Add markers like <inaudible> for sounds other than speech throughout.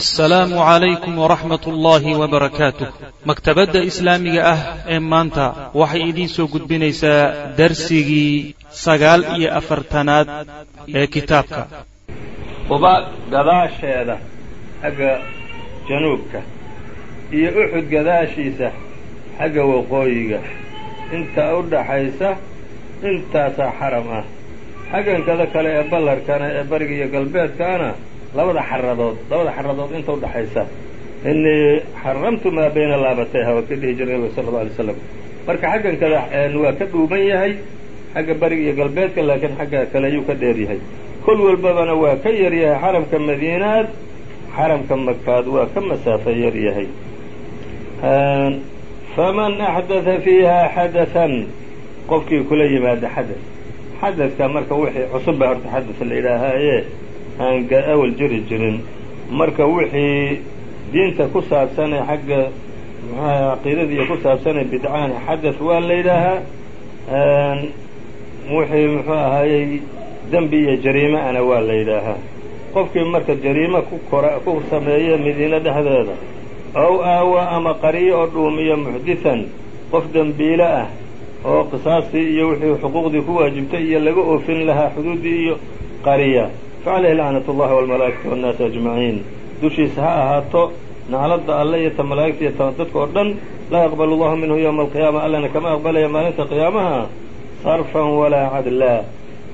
assalaamu calaykum waraxmat ullaahi wabarakaatuh maktabadda islaamiga ah ee maanta waxay idiin soo gudbinaysaa darsigii sagaal iyo afartanaad ee kitaabka. Quba gadaasheeda xagga januubka iyo uxud gadaashiisa xagga waqooyiga. Inta u dhaxaysa intaasaa xaram ah. Xaggankada kale ee ballarkana ee bariga iyo galbeedkaana labada xaradood labada xaradood inta udhaxaysa inii xaramtu maa bayna laabatayha waa ka dhihi jiray nabiga sala alla alay slam marka xaggankada waa ka dhuuban yahay xagga bariga iyo galbeedka laakiin xagga kale ayuu ka dheer yahay. Kol walbabana waa ka yar yahay xaramka madiinaad xaramka makaad waa ka masaafo yar yahay. Faman axdatha fiiha xadathan qofkii kula yimaada xadath xadadka marka wixii cusub baa horta xadath la yidhaahaaye aan awal jiri jirin. Marka wixii diinta ku saabsanee xagga muxuaha caqiidadiiyo ku saabsanee bidcaana xadath waa la yidhaahaa wixii muxuu ahaayey dembi iyo jariime ana waa la yidhaahaa. Qofkii marka jariime ku kora ku sameeya madiine dhexdeeda ow aawa ama qariyo oo dhuumiyo muxdihan qof dembiile ah oo qisaastii iyo wixii xuquuqdii ku waajibtay iyo laga oofin lahaa xuduuddii iyo qariya facalayhi lacnat ullahi walmalaa'ikati wannaasi ajmaciin dushiisa ha ahaato nacladda alle iyo ta malaa'igta iyo ta dadka oo dhan laa yaqbalu allahu minhu yowma alqiyaama allana kama aqbalaya maalinta qiyaamaha. Sarfan walaa cadlaa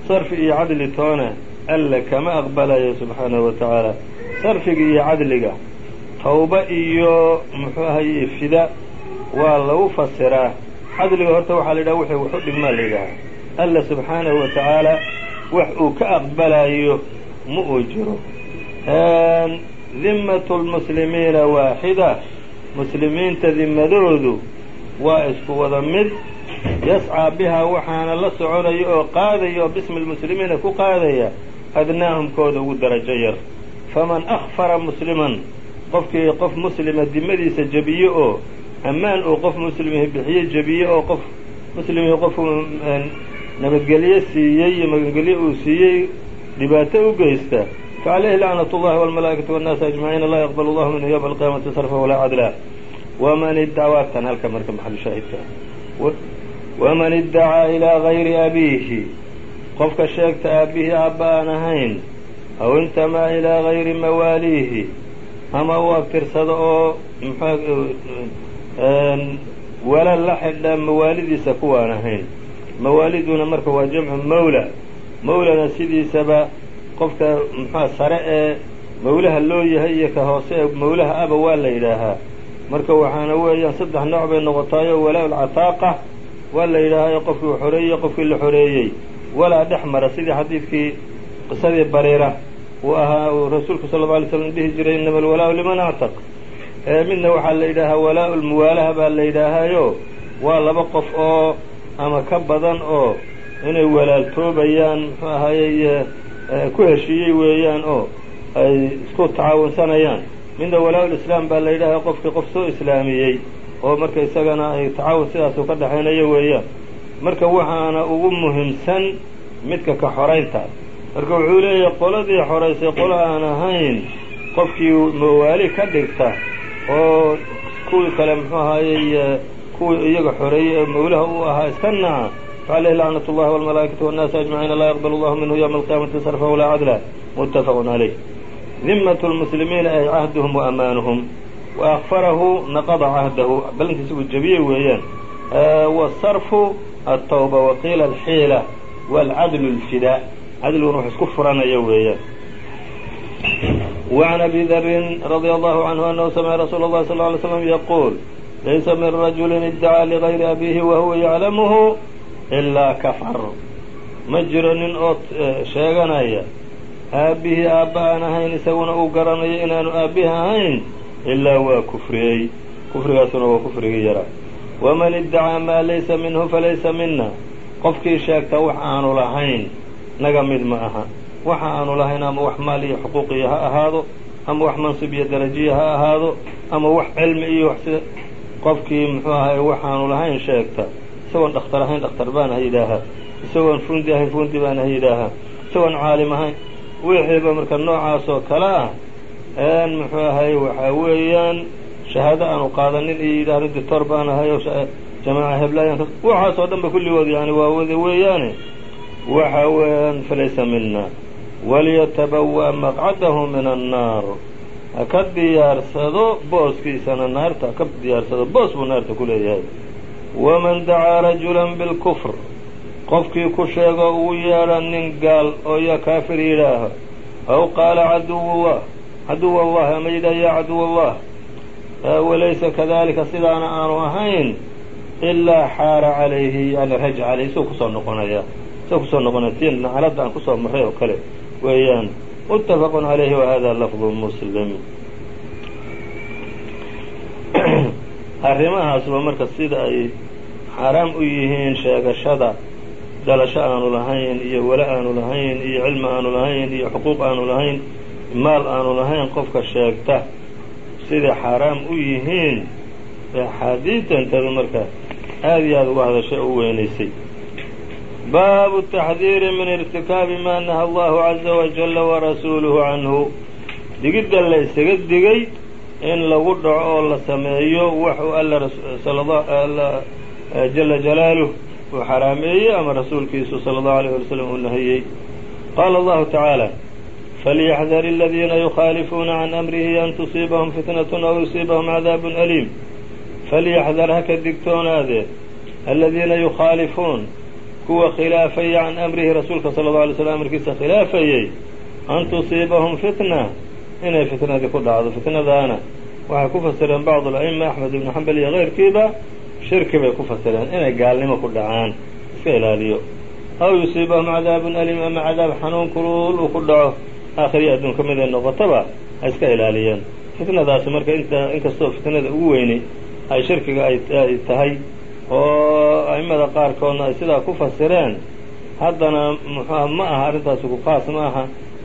sarfi iyo cadli toona alle kama aqbalayo subxaanahu wa tacaala sarfiga iyo cadliga tawba iyo muxuu ahaye fida waa lagu fasiraa. Cadliga horta waxaa la yidhaha wixii waxu dhigmaa la yidhahaa alla subxaanahu wa tacaala wax uu ka aqbalayo ma uu jiro. Dimmatu lmuslimiina waaxida. Muslimiinta dimadoodu waa isku wada mid. Yascaa bihaa waxaana la soconaya oo qaadaya oo bismi lmuslimiina ku qaadaya adnaahumkooda ugu darajo yar. Faman akfara musliman qofkii qof muslima dimadiisa jebiye oo ammaan uu qof muslimihi bixiye jebiye oo qof muslimihii qofu nabadgelye siiyey iyo magangelye uu siiyey dhibaato u geysta facalayhi lacnat ullahi walmalaa'ikati wannaasi ajmaciina laa yaqbal allahu minhu yowma alqiyaamati sarfa walaa cadla waman iddawaatan halka marka maxalu shaahidka waman iddacaa ilaa gayri abiihi qofka sheegta aabbihi aabba aan ahayn aw intamaa ilaa gayri mawaaliihi ama u abtirsado oo walal la xidha mawaalidiisa kuwaan ahayn. Mawaaliduna marka waa jamcu mawla mawlana sidiisaba qofka muxua sare ee mawlaha loo yahay iyo ka hoose ee mawlaha aba waa la yidhaahaa. Marka waxaana weeyaan saddex nooc bay noqotaayo walaa lcataaqa waa la yidhaahayo qofkii xoreeyey qofkii la xoreeyey walaa dhex mara sidii xadiidkii qisadii bariira uu ahaa uu rasuulku sala alla alay slam dhihi jiray inama alwalaau liman actaq midna waxaa la yidhaahaa walaa lmuwaalaha baa la yidhaahaayo. Waa laba qof oo ama ka badan oo inay walaaltoobayaan muxuu ahaayey ku heshiiyey weeyaan oo ay isku tacaawunsanayaan. Midna walaa-ulislaam baa la yidhaahaa qofkii qof soo islaamiyey oo marka isagana ay tacaawun sidaasu ka dhexaynayo weeyaan. Marka waxaana ugu muhiimsan midka ka xoraynta marka wuxuu leeyahay qoladii xoraysay qolo aan ahayn qofkii mawaali ka dhigta oo kuwii kale muxuu ahaayey kuwii iyaga xoreeyey ee mawlaha u ahaa iska naca facalayhi lacnat ullahi walmalaa'ikati wannaasi ajmaciina laa yaqbal allahu minhu yowma alqiyaamati sarfa walaa cadla muttafaqun calayh dimmatu lmuslimiina ay cahduhum wa amaanuhum wa akfarahu naqada cahdahu ballantiisa uu jebiyey weeyaan wasarfu altawba waqiila alxiila waalcadlu lfidaa cadliguna wax isku furanaya weeyaan وعn أbي dr رضي الله عنه أنه سمع رsuل الله صلى اه عليه وسلم يقول laysa min رaجuل ادعىa لغayri أbيهi وhuوa يعlamه ilaa kafar. Ma jiro nin oo eh, sheeganaya aabbihii aabba aan ahayn isaguna uu garanayo inaanu aabbihi ahayn? Ilaa waa kufriyey. Kufrigaasuna waa kufrigii yaraa waman iddacaa maa laysa minhu falaysa mina qofkii sheegta wax aanu lahayn naga mid ma aha. Waxa aanu lahayn ama wax maal iyo xuquuq iyo ha ahaado ama wax mansib iyo darajiya ha ahaado ama wax cilmi iyo wax sida qofkii muxuu ahay waxaanu lahayn sheegta isagoon dhakhtar ahayn dhakhtar baan ha yidhaahaa isagoon fundi ahayn fundi baan ha yidhaahaa isagoon caalim ahayn. Wixiiba marka noocaas oo kale ah muxuu ahay waxaa weeyaan shahaado aanu qaadanin iyo yidhaahdo dictor baan ahay oo jamaaca heblayan waxaasoo dhan ba kulligood yani waa wada weeyaane. Waxa weeyaan falaysa mina waliyatabawa maqcadahu min annaar ha ka diyaarsado booskiisana naarta ka diyaarsado boos buu naarta ku leeyahay waman dacaa rajulan bilkufr qofkii ku sheego uu yeedha nin gaal oo ya kaafir yidhaaho aw qaala caduwullah caduw allah ama yidhaah yaa caduw allah walaysa kadalika sidaana aanu ahayn ilaa xaara calayhi yani raj caleyh isagoo ku soo noqonaya isagoo ku soo noqonaya ti nacladda aan ku soo marray oo kale weeyaan mutafaqun calayhi wahada lafdu muslim arrimahaasba marka sida ay xaaraam u yihiin sheegashada dhalasho aanu lahayn iyo wala aanu lahayn iyo cilmi aanu lahayn iyo xuquuq aanu lahayn maal aanu lahayn qofka sheegta siday xaaraam u yihiin axaadiidanteedu marka aad iyo aada uga hadashay u weynaysay. Baabu taxdiiri min irtikaabi maa naha allahu caza wajalla warasuuluhu canhu. Digidda la ysaga digay in lagu dhaco oo la sameeyo waxuu alla jala jalaaluh uu xaraameeyey ama rasuulkiisu sala allahu alayh wali slam uu nahiyey. Qaala allahu tacaala falyaxdar aladiina yukhaalifuuna can amrihi an tusiibahum fitnatun aw yusiibahum cadaabun aliim. Falyaxdar haka digtoonaadee aladiina yukhaalifuun kuwa khilaafaya can amrihi rasuulka sala allau alay slam amarkiisa khilaafayey an tusiibahum fitna inay fitnadii ku dhacdo. Fitnadaana waxay ku fasireen bacdu ala'ima axmed ibnu xambal iyo keyrkiiba shirki bay ku fasireen inay gaalnimo ku dhacaan iska ilaaliyo. Aw yusiibahum cadaabun aliim ama cadaab xanuun kulul uu ku dhaco aakhiriya adduunka mid ay noqotaba ha iska ilaaliyeen. Fitnadaasi marka inta inkastoo fitnada ugu weynay ay shirkiga ay tahay oo a'immada qaarkoodna ay sidaa ku fasireen haddana muxuuha ma aha arrintaasi ku qaas ma aha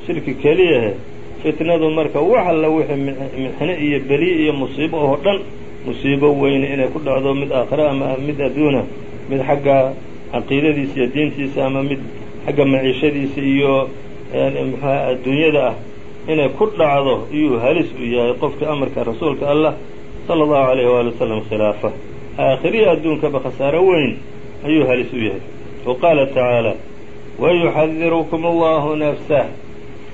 shirki keliyahe fitnadu marka wax alla wixii mixne iyo beliye iyo musiibo oo dhan musiibo weyne inay ku dhacdo mid aakhira ama mid adduuna mid xagga caqiidadiisa iyo diintiisa ama mid xagga maciishadiisa iyo muxuha adduunyada ah inay ku dhacdo iyuu halis u yahay qofkii amarka rasuulka allah sala allahu alayhi waali wasalam khilaafa. Aakhiriya adduunkaba khasaaro weyn ayuu halis u yahay. Wa qaala tacaala wayuxadirukum allahu nafsah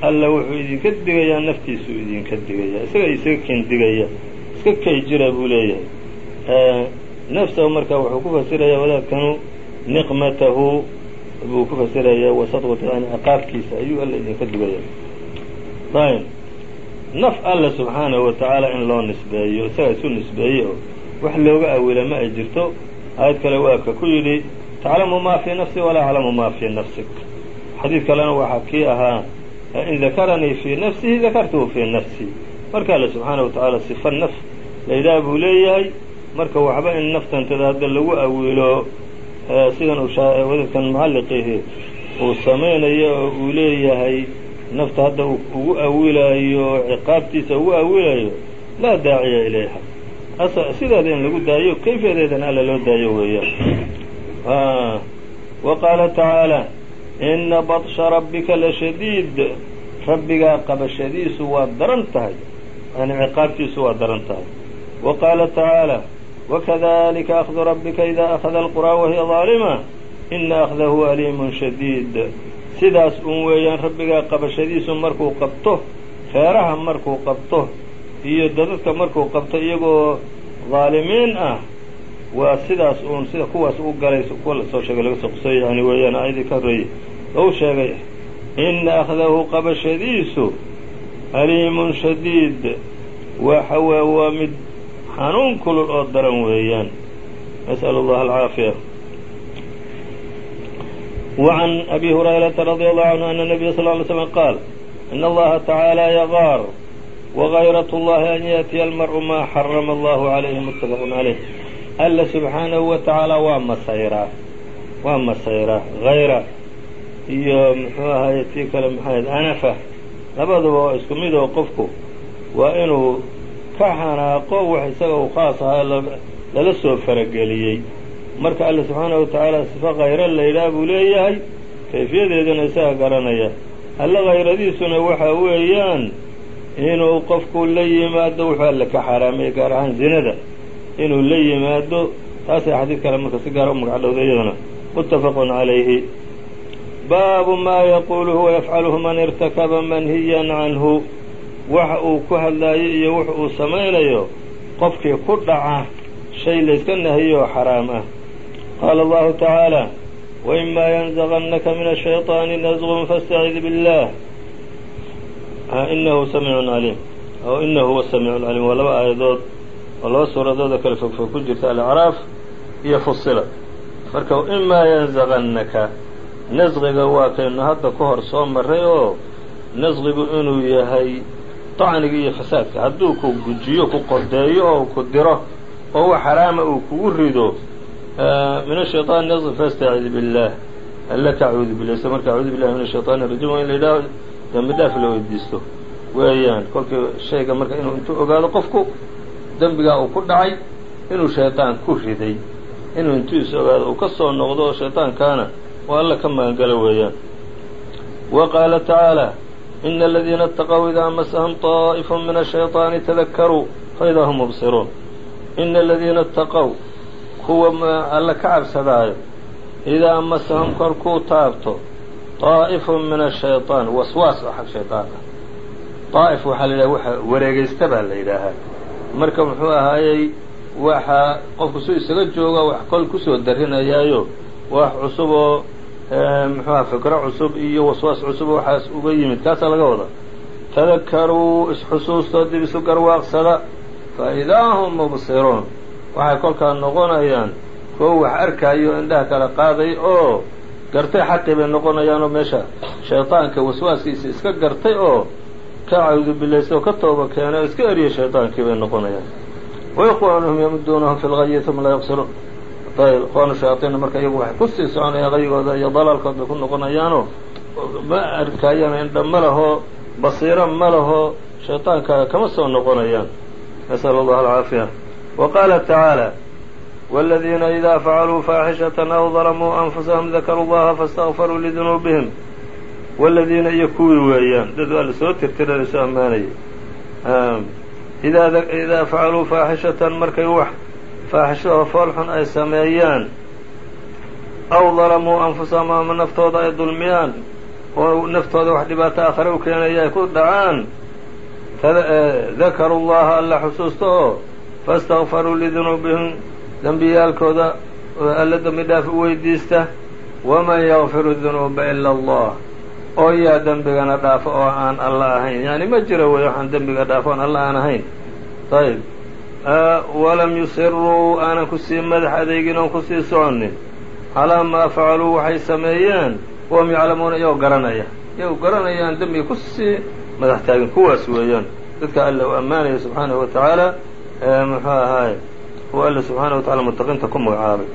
alla wuxuu idinka digayaa naftiisuu idinka digayaa isaga isaga ken digaya iska kay jira buu leeyahay. Nafsahu marka wuxuu ku fasirayaa wadaadkanu niqmatahu buu ku fasirayaa wasadqata yani ciqaabkiisa ayuu alla idinka digaya. Ayb naf alla subxaanahu wa in loo nisbeeyo isaga isu nisbeeye wax looga awila ma ay jirto. Aayad kale waa ku yidhi taclamu maa fii nafsi walaa aclamu maa fii nafsik. Xadiid kalena waxaa kii ahaa in dakaranii fii nafsihi dakartuhu fii nafsii marka alle subxaanahu wa tacaala sifa naf laydhaha buu leeyahay marka waxba in naftantada hadda lagu awilo sidan wadadkan mucalliqihi uu samaynayo oo uu leeyahay nafta hadda ugu awilaayo ciqaabtiisa ugu awilayo laa daaciya ilayha sideeda in lagu daayo kayfiyadeedana alla loo daayo weeyaan wa qaala tacaala ina baطsha rabbika lashadiid rabbigaa qabashadiisu waa daran tahay yani ciqaabtiisu waa daran tahay wa qaala tacaala wakadalika akhdu rabbika ida akhada alquraa wahiya ظaalima ina akhdahu aliimun shadiid sidaas un weeyaan rabbigaa qabashadiisu markuu qabto feeraha markuu qabto iyo dadadka markuu qabto iyagoo dhaalimiin ah waa sidaas uun sida kuwaas u galay kuwa lasoo sheegay laga soo qusay yani weeyaan aayadii ka horreeyey ou sheegay ina akhdahu qabashadiisu aliimun shadiid waxa weye waa mid xanuun kulul oo daran weeyaan nas'al allaha alcaafiya وعن أbي هريرة رضي الله عنه أن النبي صلى اه عليه وسلم قال إن الله تعالى يغاar وغayرة اللhi أن يأتيa المرء ma xرم الله عليه متفق عليه alla subxaanahu wa tacaala waa masayraa waa masayraa hayra iyo muxuu ahaye tii kale maxayd anafa. Labaduba waa isku mid oo qofku waa inuu ka xanaaqo wax isaga u khaas ahaa lala soo farageliyey. Marka alla subxaanahu wa tacaala sifa khayra la yidhaha buu leeyahay kayfiyadeedana isaga garanaya. Alla hayradiisuna waxa weeyaan inuu qofku la yimaado wuxuu alla ka xaraamay gaar ahaan zinada inuu la yimaado taasay xadiid kale marka si gaara ah u magacdhowda iyadana. Mutafaqun calayhi baabu maa yaquulu huwa yafcaluhu man irtakaba manhiyan canhu. Waxa uu ku hadlaayo iyo wuxa uu samaynayo qofkii ku dhaca shay layska nahiyo oo xaraam ah. Qaala allahu tacaala waimaa yanzaqannaka min ashayطaani nasqun fastacid billah. Inahu samiicun caliim aw inahu huwa samiicu caliim waa laba aayadood oo laba suuradooda kale fogfog ku jirta alacraaf iyo fusila marka imaa yanزغnaka nasqiga waa kaynu hadda ka hor soo maray oo nasqigu inuu yahay طacniga iyo fasaadka hadduu ku gujiyo ku qodeeyo oo ku diro oo wax xaraama uu kugu rido min الشhayطan نزغ faاstacid bالlah alla ka acuudu billah isla marka acuudu billahi min الshayطan الrajim waa in la yidhaaho dembi dhaaf la weydiisto weeyaan kolkii shayga marka inuu intuu ogaado qofku dembigaa uu ku dhacay inuu shayطaan ku riday inuu intuu is ogaado uu ka soo noqdo oo shayطaankaana oo alla ka magangalo weeyaan wa qaala tacaalى ina aladiina اtaqow idaa masahum طaaئif min الshayطaani tadakaruu faidaa hm mubsiruun ina aladiina اtaqow kuwa alla ka cabsadaayo idaa masahum korkuu taabto طaa'ifun min الshayطaan waswaas oo xag shayطaan ah طaa'if waxaa la yidhaha waxa wareegaysta baa la yidhaahaa marka muxuu ahaayey waxaa qofku su isaga jooga wax kol ku soo darinayaayo wax cusub oo muxuuha fikro cusub iyo waswaas cusub oo waxaas uga yimid. Kaasaa laga wada tadakaruu isxusuustoo dib isu garwaaqsada faidaa hum mubsiruun. Waxay kolkaa noqonayaan kuwo wax arkaayo indhaha kala qaaday oo gartay xaqii bay noqonayaanoo meesha shayطaanka waswaaskiisa iska gartay oo ka cawdu bilaysta oo ka tooba keenay oo iska eriyay shayطaankii bay noqonayaan waikhwaanuhum yamuduunahum fi lgayi uma laa yaqsiruun ayb ikhwaanu shayaaiinna marka iyagu waxay kusii soconayaan qayigooda iyo dalaalkood bay ku noqonayaanoo ma arkayaan indha ma lahoo basiiro ma lahoo shayطaanka kama soo noqonayaan nasأl اllah alcaafiya وqاla tacaalى wاladiina إida facaluu faaxishaة aw ظalamuu أnfusahum dakaruu اllaha faاstغfaruu lidunuubihim wاladiina iyo kuwii weeyaan dad waa la soo tirtira la soo ammaanayay idaa facaluu faaxishatan markay wax faaxisho oo foolxun ay sameeyaan aw dalamuu anfusahum ama naftooda ay dulmiyaan oo naftooda wax dhibaato aakhare u keenaya ay ku dhacaan dakaru llaha alla xusuusta oo faاstagfaruu lidunuubihim dembiyaalkooda alla dembi dhaaf u weydiista waman yakfiru dunuuba ila allah oo yaa dembigana dhaafo oo aan alla ahayn. Yani ma jira wey waxaan dembiga dhaafo oon alla aan ahayn. Ayb walam yusiruu aanan ku sii madax adeegin oon ku sii soconin calaa maa facaluu waxay sameeyeen. Wahum yaclamuuna iyagoo garanaya. Iyagoo garanayaan dembiga ku sii madax taagin kuwaas weeyaan. Dadka alla u ammaanaya subxaanahu wa tacaala muxuu ahaaye kuwa alla subxaanahu wa tacala mutaqiinta ku magacaabay.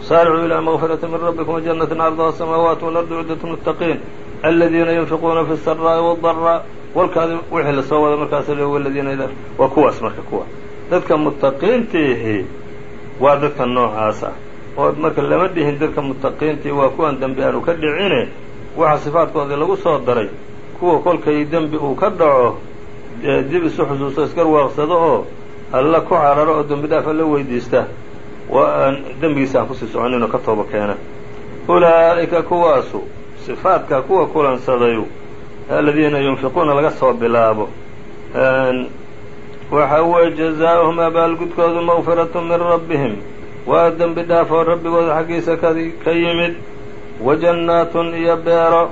Saaricuu ilaa mغfirati min rabbikum wajanatin cardaha asamaawaat walardi ciddat muttaqiin aladiina yunfiquuna fi saraa'i wadaraa walkaadi wixii la soo wada markaasa ladiina waa kuwaas marka kuwa dadka mutaqiintiihi waa dadka noocaas ah oo marka lama dhihin dadka mutaqiintii waa kuwaan dembi aanu ka dhicine waxa sifaadkoodii lagu soo daray kuwa kolkay dembi uu ka dhaco dib isu xusuusto isgarwaaqsado oo alla ku cararo oo dembi dhaaf la weydiista waa aan dembigiisa aan ku sii soconinoo ka tooba keena ulaa'ika kuwaasu sifaadka kuwa kulansadayu aladiina yunfiquuna laga soo bilaabo. Waxa weeye jazaa'uhum abaalgudkoodu maqfiratu min rabbihim. Waa dembi dhaaf oo rabbigooda xaggiisa ka yimid. Wa jannaatun iyo beero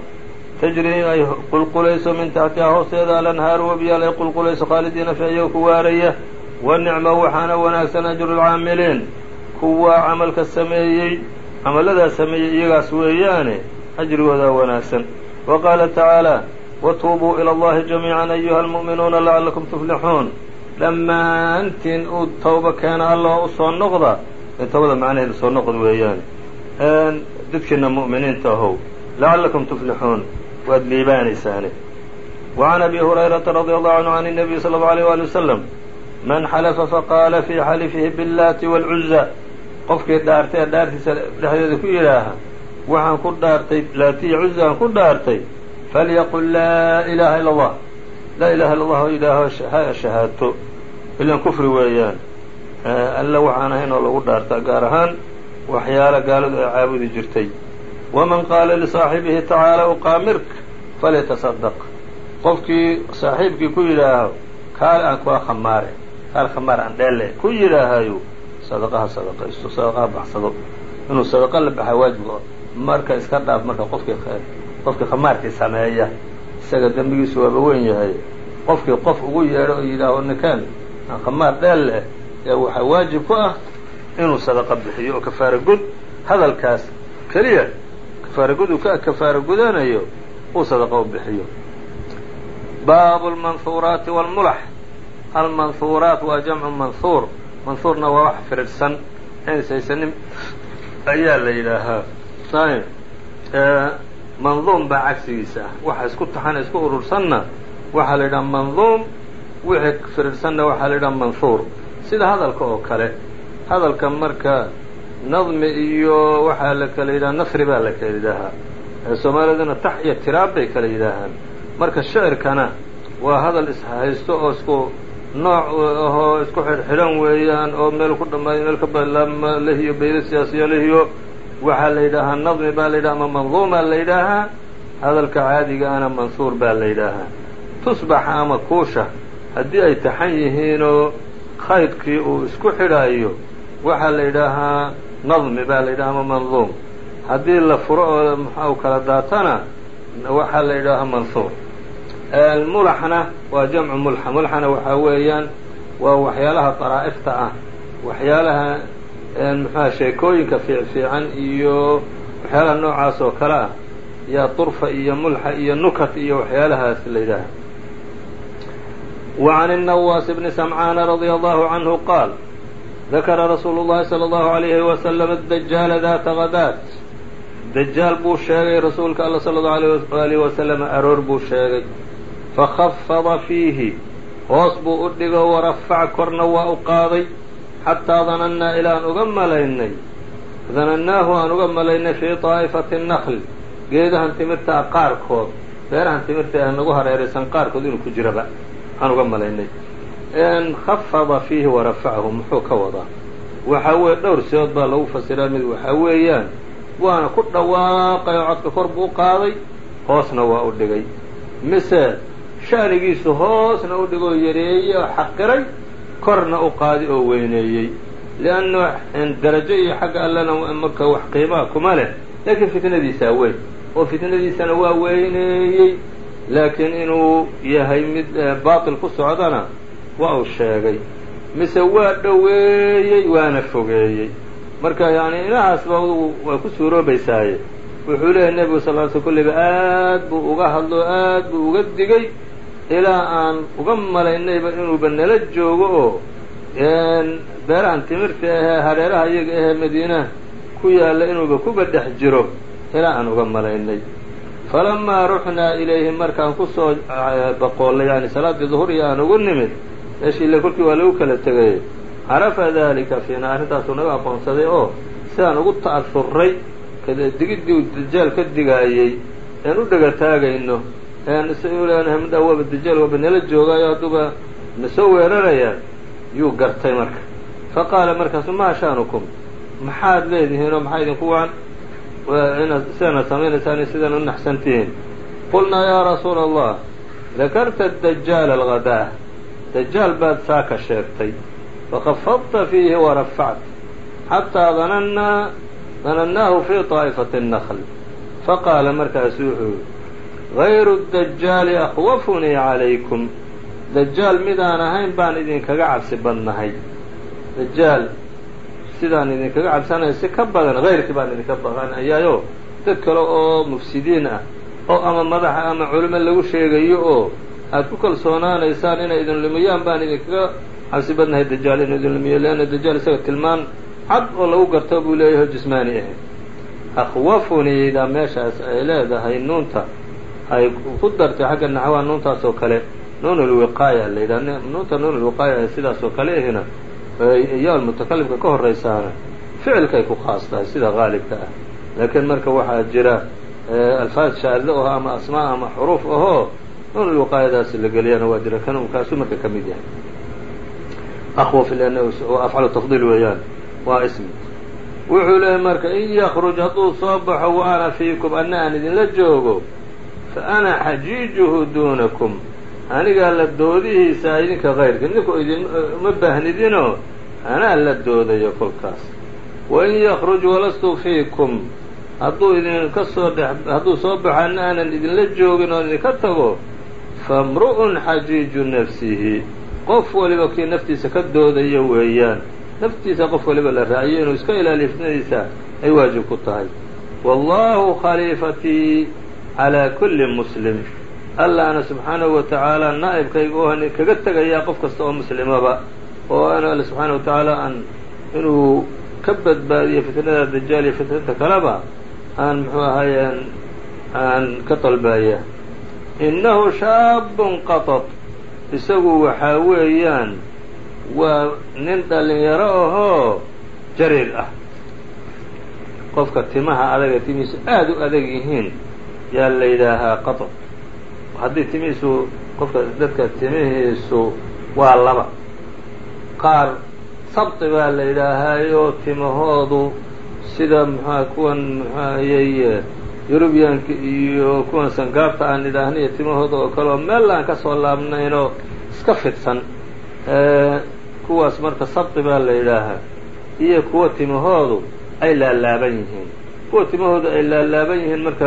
tajrii ay qulqulayso min taxtihaa hoosteeda alanhaaru wabiyaal ay qulqulayso khaalidiina fi ku waaraya. Wa nicma waxaana wanaagsan ajruulcaamiliin kuwa camalka sameeyey camaladaa sameeyey iyagaas weeyaane ajrigoodaa wanaagsan wa qaala tacaala watuubuu ila allahi jamiican ayuha almu'minuuna lacallakum tuflixuun dhammaantiin uu tawba keena allah u soo noqda ee tawbada macnaheeda soo noqod weeyaan dadkiina mu'miniinta ahow lacallakum tuflixuun waad liibaanaysaane wa can abi hurayrata radi allahu canhu can الnabiy salى اllau alيyh wali wasalam man xalafa faqaala fii xalifihi biاllaati wاlcuza qofkii dhaartay ee dhaartiisa dhexdeeda ku yidhaaha waxaan ku dhaartay laatiya cuzaan ku dhaartay falyaqul laa ilaaha ila allah laa ilaha illa allah ilaaho ha shahaato. Ilan kufri weeyaan. Alle waxaan ahayn oo lagu dhaartaa gaar ahaan waxyaala gaaladu ay caabudi jirtay. Waman qaala lisaaxibihi tacaala uqaamirk falyatasadaq qofkii saaxiibkii ku yidhaaho kaale aan kula khamaare kaale khamaar aan dheelle ku yidhaahayo sadaqaha sadaqaysto sadaqaha baxsado. Inuu sadaqa la baxaa waajibka marka iska dhaaf marka qofkii qofkii khamaarkii sameeya isaga dembigiisu waaba weyn yahay. Qofkii qof ugu yeedho oo yidhaaho nikaan aan khamaar dheel leh ee waxaa waajib ku ah inuu sadaqa bixiyo oo kafaara gud. Hadalkaas keliya kafaara gud uu ka kafaara gudanayo uu sadaqa u bixiyo. Baabu lmanhuuraati wاlmulax almanhuuraat waa jamcu manhuur manhuurna waa wax firidhsan. Insaysanin ayaa la yidhaahaa ayb manduum baa cagsigiisa. Ah waxa isku taxana isku urursanna waxaa la yidhaha manduum wixii firidhsanna waxaa la yidhaha manhuur sida hadalka oo kale hadalka marka nadmi iyo waxaa la kala yidhaha nasri baa la kala yidhaahaa soomaaliduna tax iyo tiraab bay kala yidhaahaan. Marka shicirkana waa hadal ishaysto oo isku nooc ahoo isku xidhxidhan weeyaan oo meel ku dhamaayo meel ka balaama lehiyo bayda siyaasiya lehiyo waxaa la yidhaahaa nadmi baa la yidhaha ama manduumaa la yidhaahaa hadalka caadiga ana mansuur baa la yidhaahaa. Tusbaxa ama kuusha haddii ay taxan yihiinoo khaydkii uu isku xidhaayo waxaa la yidhaahaa nadmi baa la yidhaha ama manduum. Haddii la furo oo maxau kala daatana waxaa la yidhaahaa mansuur. Mulaxna waa jamcu mulxa. Mulxana waxaa weeyaan waa waxyaalaha daraa'ifta ah. Waxyaalaha muxuha sheekooyinka fiicfiican iyo waxyaalaha noocaas oo kale ah yaa durfa iyo mulxa iyo nukat iyo waxyaalahaas la yidhaaha وعن النواس بن سمعان رضي الله عنه قال ذكر رsuuل اللhi صلى الله عليه وسلم الدجاaل ذات غdات دجاaل buu sheegay rasuulka all صلى الله عليه وسلم aroor buu sheegay فخفض فيihi hoos buu u dhigo ورفع korna waa u qaaday xataa danannaa ilaan uga malaynay danannaahu aan uga malaynay fii daa'ifati nakl geedahan timirtaa qaarkood beerahan timirta ee nagu hareeraysan qaarkood inuu ku jiraba aan uga malaynay khafada fiihi warafacahu muxuu ka wadaa waxaa weeye dhowr sidood baa lagu fasiraa mid waxaa weeyaan waana ku dhawaaqay oo codka kor buu qaaday hoosna waa u dhigay mise sha'nigiisu hoosna u dhigoo yareeyey oo xaqiray korna u qaadi oo weyneeyey. Lianna darajo iyo xagga allena marka wax qiimaa kuma leh. Laakiin fitnadiisaa weyn. Oo fitnadiisana waa weyneeyey. Laakiin inuu yahay mid baatil ku socdana waa uu sheegay. Mise waa dhoweeyey waana fogeeyey. Marka yani inahaasba waa ku suuroobaysaaye. Wuxuu leeyahy nebigu sal l sl kulliba aad buu uga hadlo aad buu uga digay ilaa aan uga malaynayba inuuba nala joogo oo beerahan timirta ahee hareeraha iyaga ahee madiina ku yaalla inuuba kuba dhex jiro ilaa aan uga malaynay. Falamaa ruxnaa ilayhi markaan ku soo baqoollay yani salaaddii duhuriya aan ugu nimid meeshii ile kolkii waa lagu kala tegay carafa dalika fiina arrintaasuu naga aqoonsaday oo sidaan ugu ta'asuray digiddii uu dajaal ka digaayey een u dhega taagayno een leenahay midhaa waaba dajaal waaba nala joogaayo hadduuba na soo weerarayaa yuu gartay marka fa qaala markaasu maa sha'nukum maxaad leedihiinoo maxaa idinku wacan inaad sidana samaynaysaan sidan u naxsan tihiin qulnaa yaa rasuula allah dakarta dajaala algadaa dajaal baad saaka sheegtay fakafadta fiihi warafacta xataa danannaa danannaahu fii طaa'ifati الnakl faqaala markaasu wuxuu gayru dajaali akhwafunii calaykum dajaal midaan ahayn baan idinkaga cabsi badnahay dajaal sidaan idinkaga cabsanayo si ka badan hayrkii baan idinka baqanayaayo dad kale oo mufsidiin ah oo ama madaxa ama culimo lagu sheegayo oo aad ku kalsoonaanaysaan inay idin lumiyaan baan idinkaga cabsi badnahay dajaal inuu idin lumiyo leanna dajaal isaga tilmaan cad oo lagu garto buu leeyahay o jismaani ahay akhwafuniida meeshaas ay leedahay nuunta ay ku dartay xagga naxwaha nuuntaas oo kale. Nuun alwiqaaya la yidhaha nuunta nuun alwiqaaya sidaas oo kale ahina iyo mutakalimka ka horaysaana ficilkay ku khaas tahay sida qaalibka ah. Laakiin marka waxaa jira alfaad shaadlo aho ama asmaa ama xuruuf ahoo nuun lwiqaayadaasi la geliyana waa jira. Kan kaasuu marka ka mid yahay. Waa afcalu tafdiil weeyaan. Waa ismi wuxuu leeyahy marka in yakruj hadduu soo baxo wa fiikum anna aan idinla joogo fa ana xajiijuhu duunakum anigaa la doodihiisa idinka kayrka idinku idinma baahnidinoo anaa la doodayo kolkaas wain yakruj walastu fiikum hadduu idinka soo dhex hadduu soo baxo anna aanan idinla joogin oon idinka tago famru'un xajiiju nafsihi qof waliba kii naftiisa ka doodaya weeyaan naftiisa qof waliba la raaciyo inuu iska ilaaliyo fitnadiisa ay waajib ku tahay wallahu khaliifatii calaa kulli muslim allaana subxaanahu wa tacaala naa'ibkayga oo kaga tegayaa qof kasta oo muslimaba oo ana alle subxaana wa tacaala aan inuu ka badbaadiyo fitnada dajaal iyo fitnada kaleba aan muxuu ahaayeen aan ka dalbaya innahu shaabun qaطad isagu waxaa weeyaan waa nin dhalinyaro ahoo jariir ah qofka timaha adaga timihiisu aada u adag yihiin yaa la yidhaahaa qaطad haddii timihiisu qofka dadka timihiisu waa laba. Qaar sabti baa la yidhaahaayo timahoodu sida muxua kuwan muxuahayey yurubiyaanka iyo kuwan sangaabta aan idhaahnayo timahooda oo kale oo meel aan ka soo laabnaynoo iska fidsan. Kuwaas marka sabti baa la yidhaahaa. Iyo kuwa timahoodu ay laalaaban yihiin kuwa timahoodu ay laalaaban yihiin marka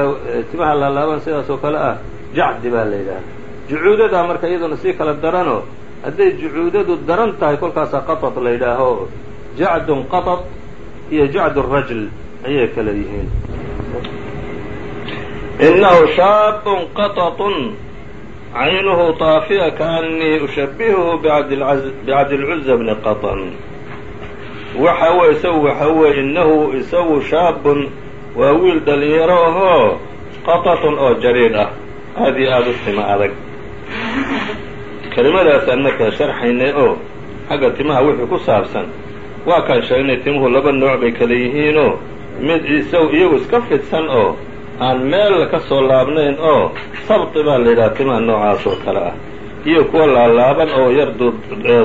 timaha laalaaban sidaas oo kale ah jacdi baa la yidhaahaa jucuudadaa marka iyaduna sii kala daranoo hadday jucuudadu daran tahay kolkaasaa qaطad la yidhaaho jacdun qaطad iyo jacdu rajl ayay kala yihiin inahu shaabun qaطaطun caynuhu طaafiya kaanii ushabihuhu bicabdilcuza bni qaطn waxa weye isagu waxa weye inahu isagu shaabun waa wiil dhalinyaro ahoo qaطaطun oo jariir ah. Aad iyo aada u tima adag. Kelimadaasaan markaa sharxaynay oo xagga timaha wixii ku saabsan waa kaan sheegnay timuhu laba nooc bay kala yihiinoo mid isagu iyagu iska fidsan oo aan meel ka soo laabnayn oo sabti baa la yidhaha timaha noocaas oo kale ah iyo kuwa laalaaban oo yar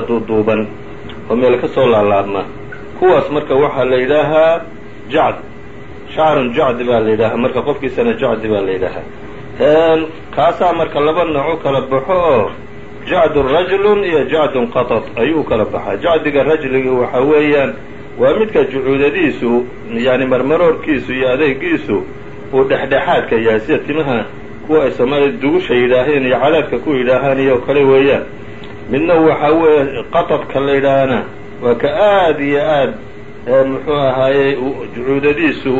duuduuban oo meel ka soo laalaabma. Kuwaas marka waxaa la yidhaahaa jacd shacarun jacdi baa la yidhahaa marka qofkiisana jacdi baa la yidhaahaa. Kaasaa marka laba nooc u kala baxo oo jacdun rajlun iyo jacdun qaطad ayuu kala baxaa. Jacdiga rajliga waxa weeyaan waa midka jucuudadiisu yani marmaroorkiisu iyo adeegiisu uu dhexdhexaadka yahay sida timaha kuwa ay soomaalida dugusha yidhaaheen iyo calaadka ku yidhaahaan iyo kale weeyaan. Midna waxa weeye qaطadka la yidhaahana waa ka aad iyo aad muxuu ahaayey jucuudadiisu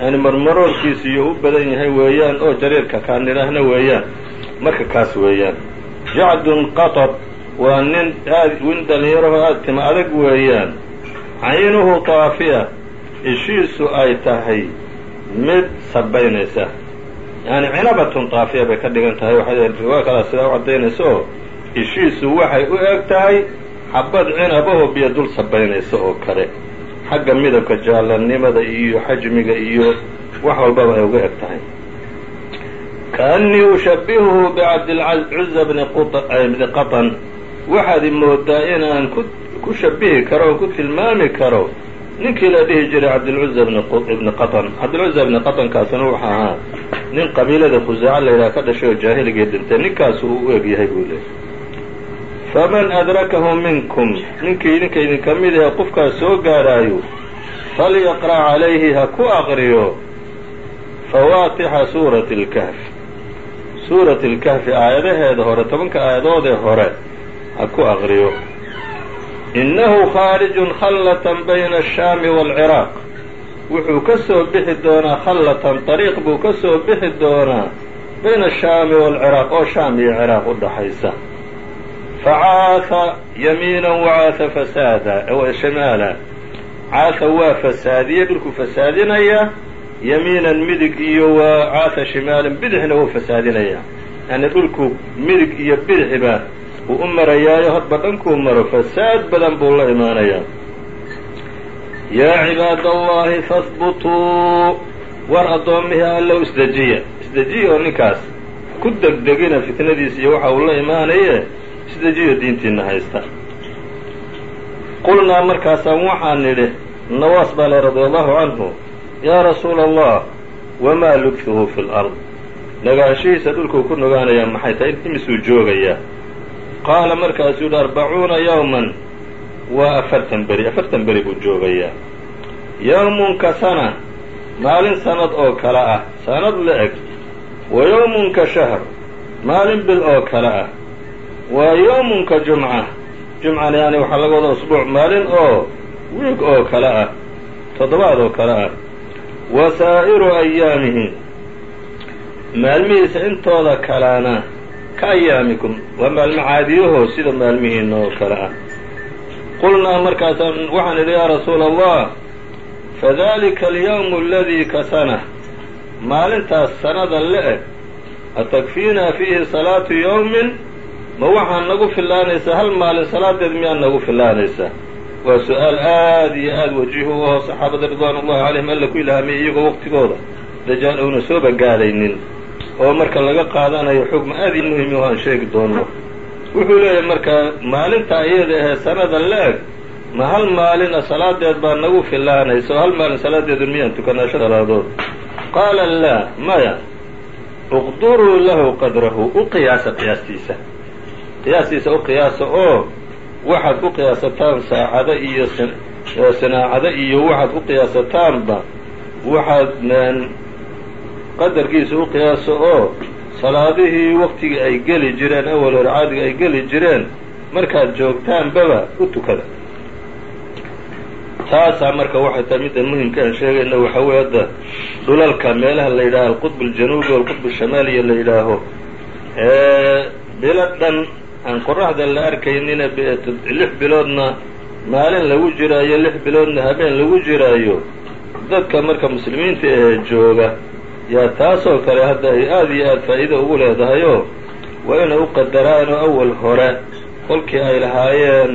yani marmaroorkiisu iyo u badan yahay weeyaan oo jariirka kaan nidhaahna weeyaan marka kaas weeyaan. Jacdun qaطad waa nin aad win dhalinyaraho aad tima adag weeyaan. Caynuhu taafiya ishiisu ay tahay mid sabaynaysa. Yani cinabatun taafiya bay ka dhigan tahay waxay riwaa kalaa sidaa u caddaynaysa oo ishiisu waxay u eg tahay xabad cinabahoo biyo dul sabaynaysa oo kale xagga midabka jaallanimada iyo xajmiga iyo wax walbaba ay uga eg tahay kaannii ushabihuhu bicabdilcuza bni qaطn waxaad i moodaa inaan ku shabihi karo oo ku tilmaami karo ninkii la dhihi jiray cabdilcuza ibni qaطn cabdilcuza ibni qaطnkaasna wuxuu ahaa nin qabiilada khusaaca la yidhaha ka dhashay oo jaahiligii dhintay ninkaasu uu u eg yahay buu leey faman adrakahu minkum ninkii idinka idinka mid ahe qofkaas soo gaaraayo falyaqra' calayhi ha ku aqriyo. fawaatixa suurati اlkahf suurati اlkahfi aayadaheeda hore tobanka aayadoodee hore ha ku aqriyo. innahu khaarijun khallatan bayna ashaami waalciraaq wuxuu ka soo bixi doonaa khallatan dariiq buu ka soo bixi doonaa bayna ashaami waalciraaq oo shaam iyo ciraaq u dhaxaysa facaasa yamiinan wacaasa fasaada shimaala caasa waa fasaadiyey dhulkuu fasaadinayaa yamiinan midig iyo waa caasa shimaalan bidixna wuu fasaadinayaa yani dhulku midig iyo bidixiba wuu u marayaayo hadba dhankuu maro fasaad badan buu la imaanayaa yaa cibaad allahi fahbutuu war addoommihii allow isdejiya isdejiya oo ninkaas ku degdegina fitnadiisa iyo waxa uu la imaanaye isdejiyo diintiina haysta. Qulnaa markaasaan waxaan nidhi nawaas baa le radia allahu canhu yaa rasuula allah wamaa lubthuhu fi lard nagaanshihiisa dhulkuu ku nogaanayaa maxay tahay imisuu joogayaa qaala markaasuu yidhi arbacuuna yawman waa afartan beri. Afartan beri buu joogayaa yawmun ka sana maalin sanad oo kale ah sanad la eg. Wa yawmun ka shahr maalin bil oo kale ah wa yawmun ka jumca. Jumcan yani waxaa laga wada usbuuc maalin oo wiig oo kale ah toddobaad oo kale ah. Wa saa'iru ayaamihi maalmihiisa intooda kalena ka ayaamikum waa maalmo caadiyaho sida maalmihiina oo kale ah. Qulnaa markaasaan waxaan idhi yaa rasuula allah fadalika alyawmu aladii ka sana. Maalintaas sanada le-eg atakfiinaa fiihi salaatu yawmin ma waxaa nagu fillaanaysaa hal maalin salaadeed miyaa nagu fillaanaysaa? Waa su'aal aad iyo aad wajihu u aho saxaabada ridwaan ullahi calayhim alla ku ilaahamiyay iyagoo waqtigooda. Dajaal uuna sooba gaadhaynin oo marka laga qaadanayo xugma aad i muhiim o aan sheegi doono wuxuu leeyahay marka maalinta iyada ahee sanada la-eg ma hal maalina salaadeed baa nagu fillaanaysa oo hal maalin salaadeedu miyaan tukanaa shan salaadood? Qaala laa maya. Uqduruu lahu qadrahu. U qiyaasa qiyaastiisa qiyaastiisa u qiyaasa oo waxaad ku qiyaasataan saacado iyo sinaacado iyo waxaad ku qiyaasataanba waxaad qadarkiisa u qiyaaso oo salaadihii waqtigii ay geli jireen awal ay geli jireen markaad joogtaanbaba u tukada. Taasaa marka waxay tahay midda muhimka aan sheegayna waxa weeye hadda dhulalka meelaha la yidhaaho alqutb aljanuubi walqutb alshamaaliya la yidhaaho bilo dhan aan qoraxda la arkaynina lix biloodna maalin lagu jiraayo lix biloodna habeen lagu jiraayo dadka marka muslimiinta ee jooga yaa taasoo kale hadda ay aada iyo aada faa'iido ugu leedahayoo waa inay u qadaraanoo awal hore kolkii ay lahaayeen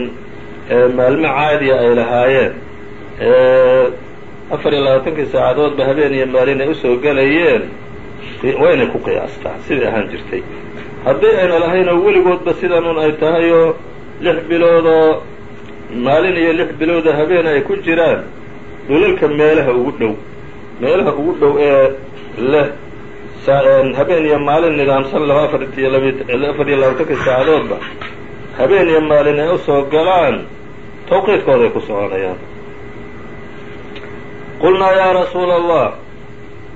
maalmo caadiya ay lahaayeen. Afar iyo labaatankii saacadoodba habeen iyo maalin ay u soo gelayeen waa inay ku qiyaastaan sidai ahaan jirtay haddii ayna lahaynoo weligoodba sidanun ay tahayoo lix biloodoo maalin iyo lix bilooda habeen ay ku jiraan dhulalka meelaha ugu dhow meelaha ugu dhow ee leh habeen iyo maalin nidaamsan laho afartiyo afar iyo labaatankii saacadoodba habeen iyo maalin ay u soo galaan tawqiidkooday ku soconayaan qulnaa yaa rasuula allah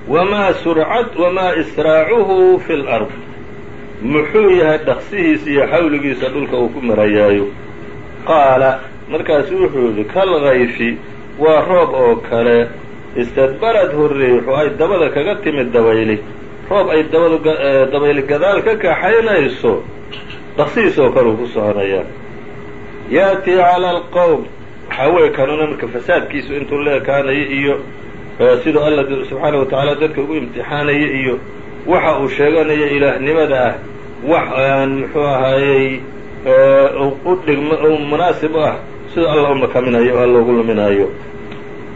wamaa surcad wamaa israacuhu fi lard muxuu yahay dhaqsihiisa iyo xawligiisa dhulka uu ku marayaayo? Qaala markaasu wuxuu yidhi kalkayfi waa roob oo kale. Istadbaradhu riixu ay dabada kaga timid dabayli. Roob ay dabadu dabayli gadaal ka kaxaynayso dhaqsihiisa oo kale uu ku soconayaa ya'tii cala alqowm waxaa weeye kanuna marka fasaadkiisu intuu la ekaanayo iyo siduu alla subxaana wa tacaala dadka ugu imtixaanaya iyo waxa uu sheeganayo ilaahnimada ah wax aan muxuu ahaayey u dhigmo munaasib u ah siduu alla u makaminayo o alla ugu luminaayo.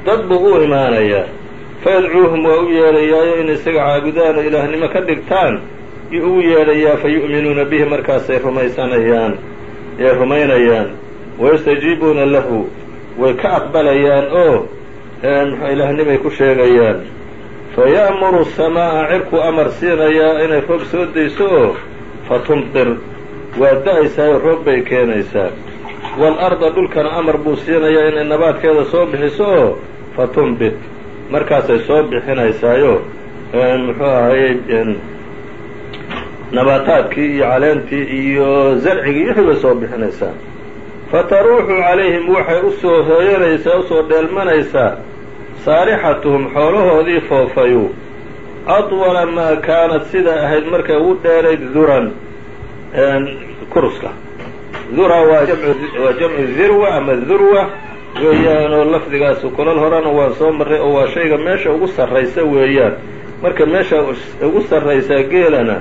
Dad buu u imaanayaa. Fayadcuuhum waa u yeedhayaayo in isaga caabudaan oo ilaahnimo ka dhigtaan yuu ugu yeedhayaa fa yu'minuuna bihi markaasay rumaysanayaan ee rumaynayaan. Wayastajiibuuna lahu way ka aqbalayaan oo ilaahnimay ku sheegayaan faya'muru samaa'a cirkuu amar siinayaa inay roob soo dayso oo fatumtir waa da'aysaayoo roob bay keenaysaa. Waalarda dhulkana amar buu siinayaa inay nabaadkeeda soo bixiso oo fatumbit markaasay soo bixinaysaayo. Muxuu ahayey nabaataadkii iyo caleentii iyo zarcigii wixii soo bixinaysaa. Fataruuxu calayhim waxay u soo hooyanaysaa u soo dheelmanaysaa saarixatuhum xoolahoodii foofayu. Adwala maa kaanat sida ahayd markay ugu dheerayd duran kuruska. Dura waa jamcu zirwa ama durwa weeyaanoo lafdigaas kolal horena waan soo marray oo waa shayga meesha ugu sarraysa weeyaan. Marka meesha ugu sarraysaa geelana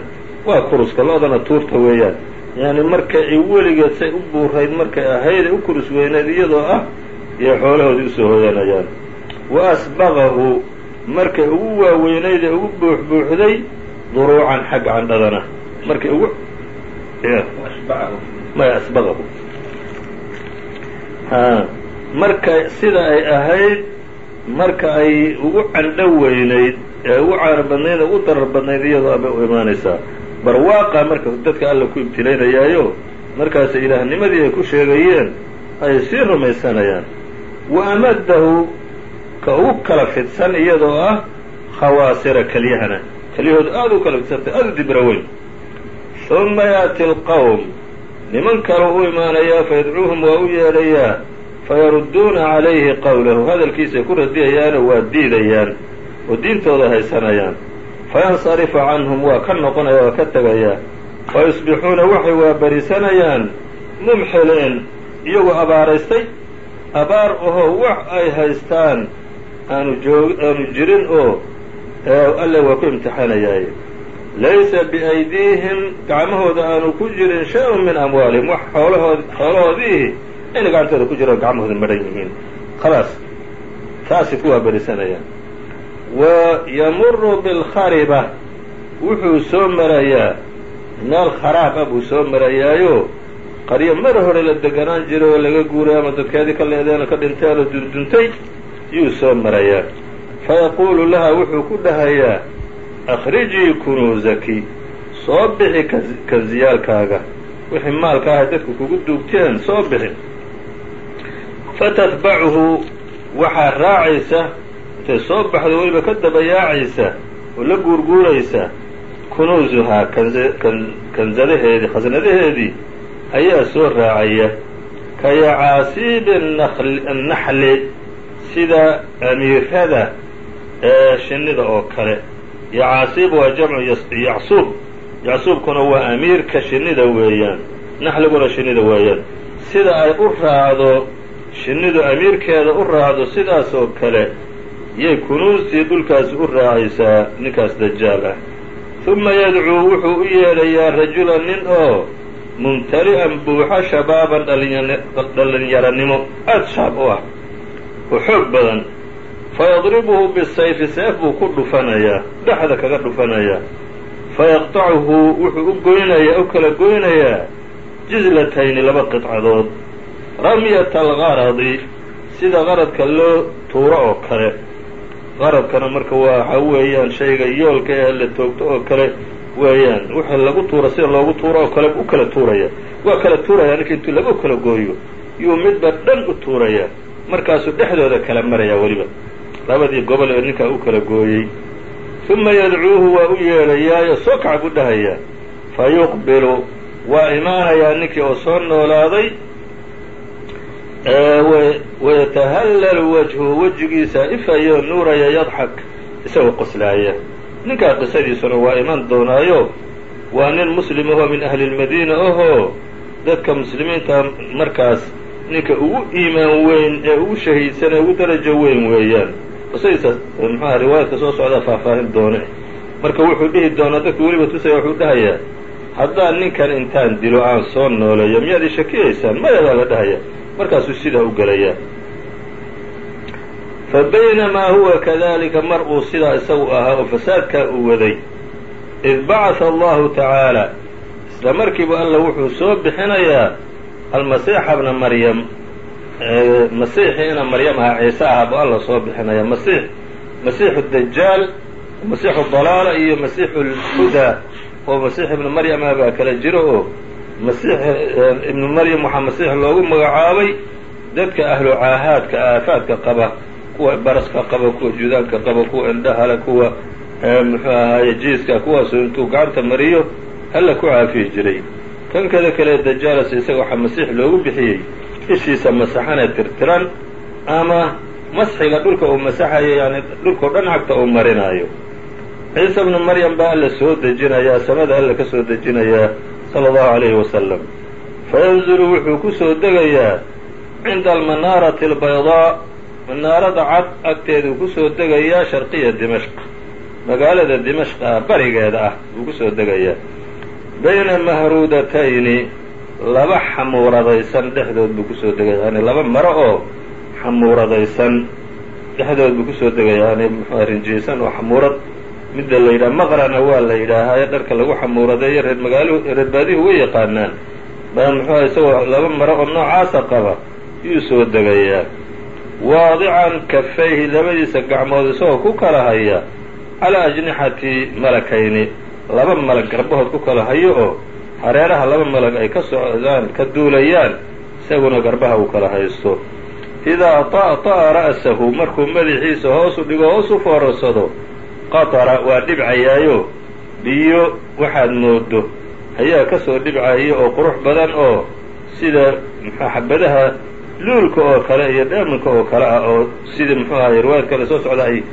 waa kuruska lo-dana tuurta weeyaan. Yani marka ay weligeed say u buurayd markay ahayday u kurus weyneed iyadoo ah iyo xoolahoodii u soo hooyanayaan wa asbaqahu markay ugu waaweynayd ee ugu buuxbuuxday duruucan xagga candhadana markay ugu maya asbaqahu marka sida ay ahayd marka ay ugu candho weynayd ee ugu caano badnayd ugu darar badnayd iyadoo abay u imaanaysaa barwaaqa marka dadka alla ku ibtilaynayaayo markaas ilaahnimadii ay ku sheegayeen ay sii rumaysanayaan wa amadahu ka ugu kala fidsan iyadoo ah khawaasira kelyahana kelyahooda aada u kala fidsantay aada u dibra weyn. Uma yaati alqowm niman kale u imaanayaa fayadcuuhum waa u yeedhayaa fayarudduuna calayhi qowlahu hadalkiisay ku radiyayaanoo waa diidayaan oo diintooda haysanayaan. Fayansarifu canhum waa ka noqonaya waa ka tegayaa fayusbixuuna waxay waabarisanayaan mumxiliin iyagoo abaaraystay. Abaar ahoo wax ay haystaan aanu joog aanu jirin oo alle waa ku imtixaanayaay laysa biaydiihim gacmahooda aanu ku jirin shay-un min amwaalihim wax xoolahood xoolahoodiihi ayna gacantooda ku jiro gacmahooda madhan yihiin. Khalaas taasay ku waabarisanayaan wa yamuru bilkhariba wuxuu soo marayaa meel kharaab ah buu soo marayaayo. Qaryo mar hore la deganaan jiray oo laga guuray ama dadkeedii ka leedeen oo ka dhinteen oo dunduntay yuu soo marayaa fayaquulu laha wuxuu ku dhahayaa akhrijii kunuusaki soo bixi kanziyaalkaaga wixii maalka ahay dadku kugu duugteen soo bixi. Fatatbacuhu waxaa raacaysa intay soo baxdo weliba ka dabayaacaysa oo la guurguuraysa kunuusuhaa kanzadaheedii khasnadaheedii ayaa soo raacaya. Ka yacaasiibi annaxli sida amiirada ee shinnida oo kale. Yacaasiib waa jamcu yacsuub. Yacsuubkuna waa amiirka shinnida weeyaan. Naxliguna shinnida weeyaan. Sida ay u raacdo shinnidu amiirkeeda u raacdo sidaas oo kale yay kunuustii dhulkaasi u raacaysaa ninkaas dajaal ah. Uma yadcuu wuxuu u yeedhayaa rajulan nin oo mumtali'an buuxa shabaaban dhallinyaranimo aada shaab u ah oo xoog badan. Fayadribuhu bisayfi seef buu ku dhufanayaa dhexda kaga dhufanayaa fayaqtacuhu wuxuu u goynayaa u kala goynayaa jizlatayni laba qidcadood ramyata algaradi sida qaradka loo tuuro oo kale. Qaradkana marka waxa weeyaan shayga yoolka ee la toogto oo kale weeyaan wixii lagu tuuro sida loogu tuuro oo kale u kala tuuraya. Waa kala tuuraya ninka intuu laba kala gooyo yuu midba dhan u tuuraya markaasuu dhexdooda kala maraya weliba. Labadii gobol ee ninkaa u kala gooyey. Uma yadcuuhu waa u yeedhayaayo soo kac buu dhahayaa fa yuqbilu waa imaanayaa ninkii oo soo noolaaday. Wayatahallalu wajhu wejigiisa ifayo nuuraya yadxak. Isagoo qoslaaya ninkaa qisadiisuna waa iman doonaayo. Waa nin muslim ahoo min ahli lmadiina ahoo. Dadka muslimiinta markaas ninka ugu iimaan weyn ee ugu shahiidsan ee ugu darajo weyn weeyaan. Qisadiisa muxuaha riwaayadka soo socdaa faahfaahin doone. Marka wuxuu dhihi doonaa dadka weliba tusaya wuxuu dhahayaa haddaan ninkan intaan dilo aan soo nooleeyo miyaad i shakiyaysaan mayadaa la dhahaya. Markaasuu sidaa u gelayaa. Fa baynamaa huwa kadalika mar uu sidaa isagu ahaa oo fasaadkaa uu waday. Id bacatha allahu tacaala. Isla markiiba alla wuxuu soo bixinayaa almasiixa bna maryam masiixiina maryam aha ciise aha buu alla soo bixinaya. Masiix masiixu dajaal masiixu dalaala iyo masiixu lhudaa oo masiix ibnu maryam ah baa kala jiro. Oo masiix ibnu maryam waxaa masiix loogu magacaabay dadka ahlu caahaadka aafaadka qaba kuwa baraska qaba kuwa judaanka qaba kuwa indhahale kuwa muxuu ahaaye jiiska kuwaasu intuu gacanta mariyo alla ku caafiyi jiray kan kada kale dajaalas isaga waxaa masiix loogu bixiyey ishiisa masaxanee tirtiran ama masxiga dhulka uu masaxayo yani dhulkao dhan cagta uu marinaayo. Ciise bnu maryam baa alla soo dejinayaa samada alla ka soo dejinayaa sala allahu alayhi wasalam fayanzulu wuxuu ku soo degayaa cinda almanaarati albaydaa manaarada cad agteeduu ku soo degayaa sharqiya dimashq. Magaalada dimashq ah barigeeda ah buu ku soo degayaa bayna mahruudatayni laba xamuuradaysan dhexdood buu ku soo degaya yani laba maro oo xamuuradaysan dhexdood buu ku soo degaya yani muxua rinjiyeysan oo xamuurad. Midda la yidhaha maqrana waa la yidhaahaa ee dharka lagu xamuuradeeyo reer magaalo reer baadihu way yaqaanaan. Baa muxuuha isagoo laba maro oo noocaasa qaba yuu soo degayaa waadican kafayhi labadiisa gacmood isagoo ku kala haya calaa ajnixati malakayni laba malag garbahood ku kala hayo oo hareeraha laba malag ay ka socdaan ka duulayaan isaguna garbaha uu kala haysto. Idaa ta'ta'a ra'sahu markuu madaxiisa hoosu dhigo hoos u foorarsado qatara waa dhibcayaayo. Biyo waxaad moodo ayaa ka soo dhibcaya oo qurux badan oo sida mxua xabadaha luulka oo kale iyo dhaaminka oo kale ah oo sida muxuu ahay riwaayad kale soo socda ay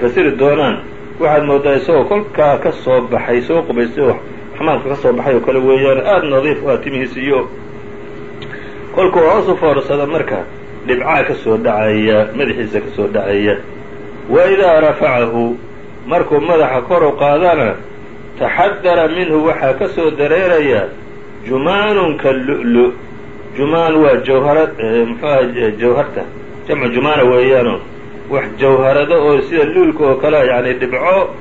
fasiri doonaan waxaad moodaa isagoo kolkaa ka soo baxay soo qubaystay oo xamaamka ka soo baxay oo kale weeyaan aada nadiif u ah timihiisa iyo kolkuu hoos u foorsada marka dhibcaa ka soo dhacaya madaxiisa ka soo dhacaya. Wa idaa rafacahu markuu madaxa kor u qaadana taxadara minhu waxaa ka soo dareeraya jumaanun ka lu'lu. Jumaan waa jawhara muxuaha jawharta jamcu jumaana weeyaano wax jawharado oo sida luulka oo kale yacni dhibco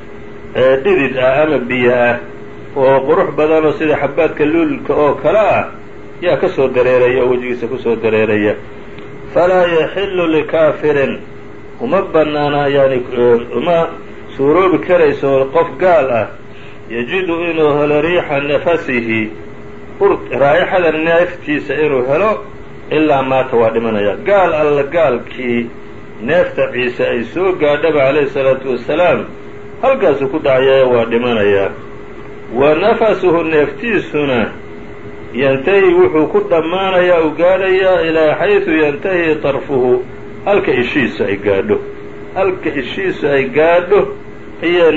dhidid ah ama biyo ah oo qurux badanoo sida xabaadka luulka oo kale ah yaa ka soo dareeraya oo wejigiisa ku soo dareeraya. Falaa yaxilu likaafirin. Uma banaana yani uma suuroobi karayso qof gaal ah. Yajidu inuu helo riixa nafasihi raa'ixada neeftiisa inuu helo ilaa maata waa dhimanaya. Gaal alla gaalkii neefta ciise ay soo gaadhaba calayhi salaatu wasalaam halkaasuu ku dhacaya waa dhimanayaa wa nafasuhu neeftiisuna yantahi wuxuu ku dhammaanayaa uu gaadhayaa ilaa xaysu yantahi tarfuhu halka ishiisu ay gaadho. Halka ishiisu ay gaadho ayaa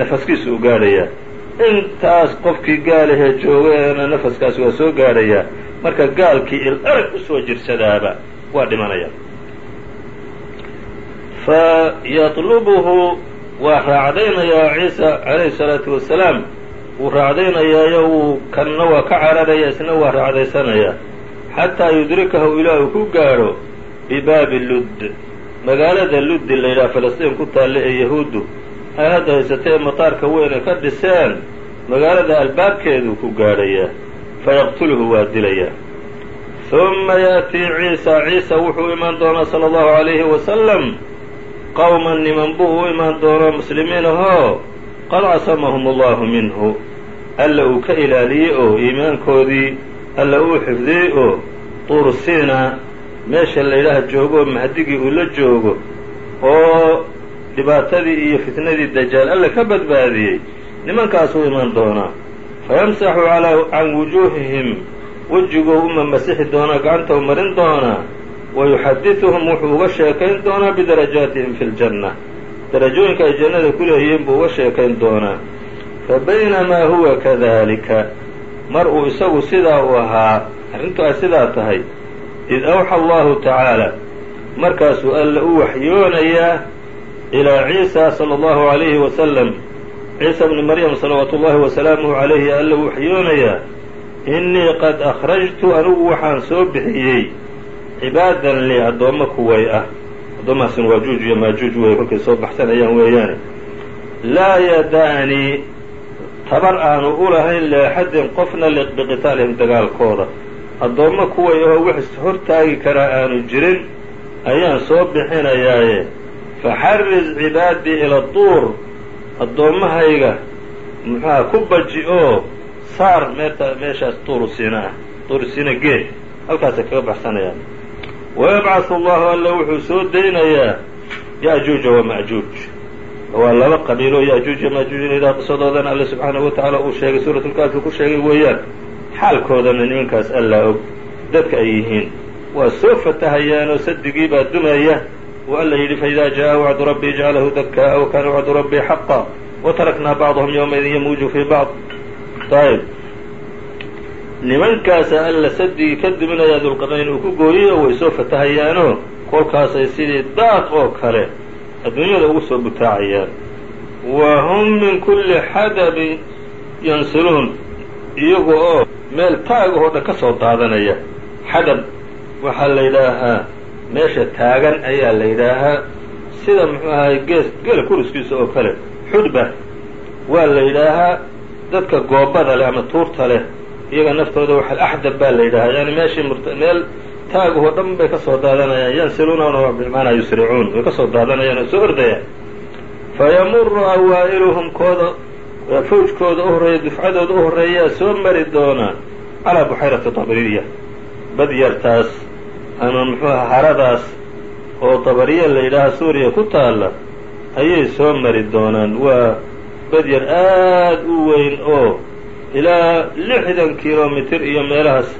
nafaskiisu u gaadhayaa intaas qofkii gaalahee joogaena nafaskaasi waa soo gaadhayaa marka gaalkii il arag u soo jirsadaaba waa dhimanaya fa yatlubuhu waa raacdaynayaa ciisa calayhi salaatu wasalaam wuu raacdaynayaayo wuu kanna waa ka cararaya isna waa raacdaysanayaa xataa yudrikahu ilaa uu ku gaadho bibaabi ludd magaalada luddi la yidhaha falastiin ku taalla ee yahuuddu ay hadda haysatay ee mataarka weyn ay ka dhiseen magaalada albaabkeeduu ku gaadhayaa fayaqtuluhu waa dilayaa huma ya'tii ciisa ciisa wuxuu imaan doonaa sala allahu calayhi wasalam qowman niman buu u imaan doonaa muslimiin ahoo qad casamahum allahu minhu. Alla uu ka ilaaliyey oo iimaankoodii alla uu xifdiyey oo tuursiina meesha la yidhaaha joogo oo mahdigii uu la joogo oo dhibaatadii iyo fitnadii dajaal alla ka badbaadiyey nimankaasuu imaan doonaa. Fayamsaxu can wujuuhihim wejiguu uma masixi doonaa gacanta u marin doonaa wa yuxadiثuhum wuxuu uga sheekayn doonaa bidarajaatihim fi ljanna darajooyinka ay jannada ku leeyihiin buu uga sheekayn doonaa fa baynamaa huwa kadalika mar uu isagu sidaa u ahaa arrintu ay sidaa tahay id awxa allahu tacaala markaasuu alla u waxyoonayaa ilaa ciisa sala allahu calayhi wasalam ciisa bni maryam salawaatu ullahi wasalaamuhu calayhi alla u waxyoonayaa innii qad akhrajtu anigu waxaan soo bixiyey cibaadan lii addoommo kuway ah. Addoommahaasina waa juuj iyo maajuuj wey kolkay soo baxsanayaan weeyaane laa yadaanii tabar aanu u lahayn leexadin qofna biqitaalihim dagaalkooda. Addoommo kuway ahoo wax hortaagi karaa aanu jirin ayaan soo bixinayaaye. Faxarris cibaadii ila duur. Addoommahayga muxuha ku baji oo saar meerta meeshaas tuuru siina ah tuuru siina geed. Halkaasay kaga baxsanayaan wayabcahu allahu alla wuxuu soo daynayaa ya'juuja wama'juuj waa laba qabiilo ya'juuj iyo maajuuj in idaa qisadoodana alle subxaanahu wa tacaala uu sheegay suuratulkaafi ku sheegay weeyaan xaalkoodana nimankaas allaa og dadka ay yihiin waa soo fatahayaanoo sadigii baa dumaya uu alla yidhi faidaa jaa wacdu rabbii jcalahu dakaa'a wa kaana wacdu rabbii xaqa wataraknaa bacdahum yowmaidin yamuuju fii bacd ayb nimankaasa alla sadigii ka duminaya dulqarnayn uu ku gooyey oo way soo fatahayaanoo kolkaasay sidii daaq oo kale adduunyada ugu soo butaacayaan. Wa hum min kulli xadabin yansiluun iyaga oo meel taagahoo dhan ka soo daadanaya. Xadab waxaa la yidhaahaa meesha taagan ayaa la yidhaahaa sida muxuu ahay gees geela kuriskiisa oo kale. Xudba waa la yidhaahaa dadka goobada leh ama tuurta leh iyaga naftooda waxa axdab baa la yidhahaa yani meeshii meel taagahoo dhan bay ka soo daadanayaan. Yansiluuna bimacnaa yusricuun way ka soo daadanayaan oo soo ordayaan. Fayamuru awaa'iluhum kooda fawjkooda u horreeya dufcadooda u horreeyaa soo mari doona calaa buxayrati tabriya bad yartaas ama muxuu aha haradaas oo tabariya la yidhaaha suuriya ku taalla ayay soo mari doonaan. Waa bad yar aad u weyn oo ilaa lixdan kilomitir iyo meelahaas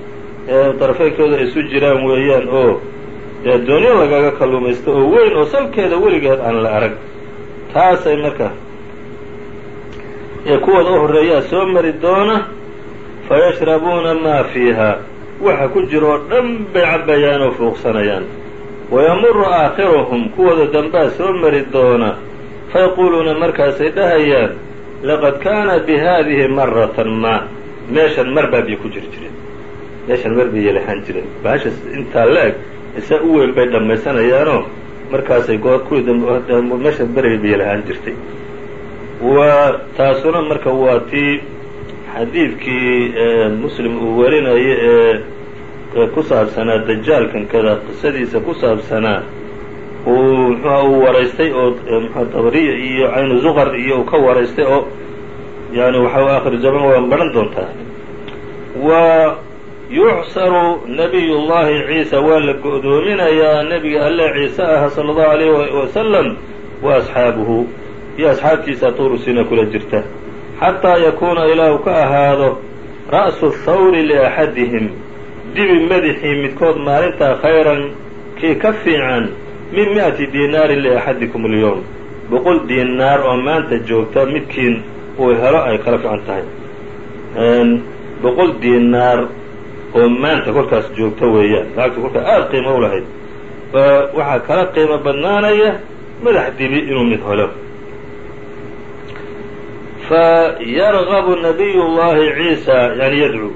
darafeynkooda ay isu jiraan weeyaan oo doonyo lagaga kalluumaysto oo weyn oo salkeeda weligeed aan la arag. Taasay marka kuwooda u horreeyaa soo mari doona fayashrabuuna maa fiiha. Waxa ku jira oo dhan bay cabbayaan oo fuuqsanayaan. Wayamuru aakhiruhum kuwooda dambaa soo mari doona. Fayaquuluuna markaasay dhahayaan laqad kaana bi maratan ma meeshan mar baa ku jiri jireen meeshan mar bay yelahaan jireen bahashas intaa la-eg isaa u weyn bay dhammaysanayaanoo markaasay meesha berigay bay yelahaan jirtay waa taasuna marka waa tii xadiidkii muslim uu warinayo ee ku saabsanaa dajaalkan kada qisadiisa ku saabsanaa uu mxuha uu waraystay oo mxua dabriya iyo caynu zuqar iyo uu ka waraystay oo yani waxa akhiru zaman waa baran doontaa. Wa yucsaru nabiy llahi ciisa waa la go'doominayaa nebiga alle ciise aha sala allahu alayh wasalam wa asxaabuhu. Iyo asxaabtiisa tuurusina kula jirta. Xataa yakuuna ilaahu ka ahaado ra'su thawri liaxadihim dibi madaxii midkood maalintaa khayran kii ka fiican min mi'ati diinaarin liaxadikum alyowm boqol diinaar oo maanta joogta midkiin uu helo ay kala fiican tahay. Boqol diinaar oo maanta kolkaas joogta weeyaan. Lacagta kolkaa aada qiimo u waxaa kala qiimo badnaanaya madax dibi inuu mid helo. Fayargabu nabiy llahi ciisa yani yadcuu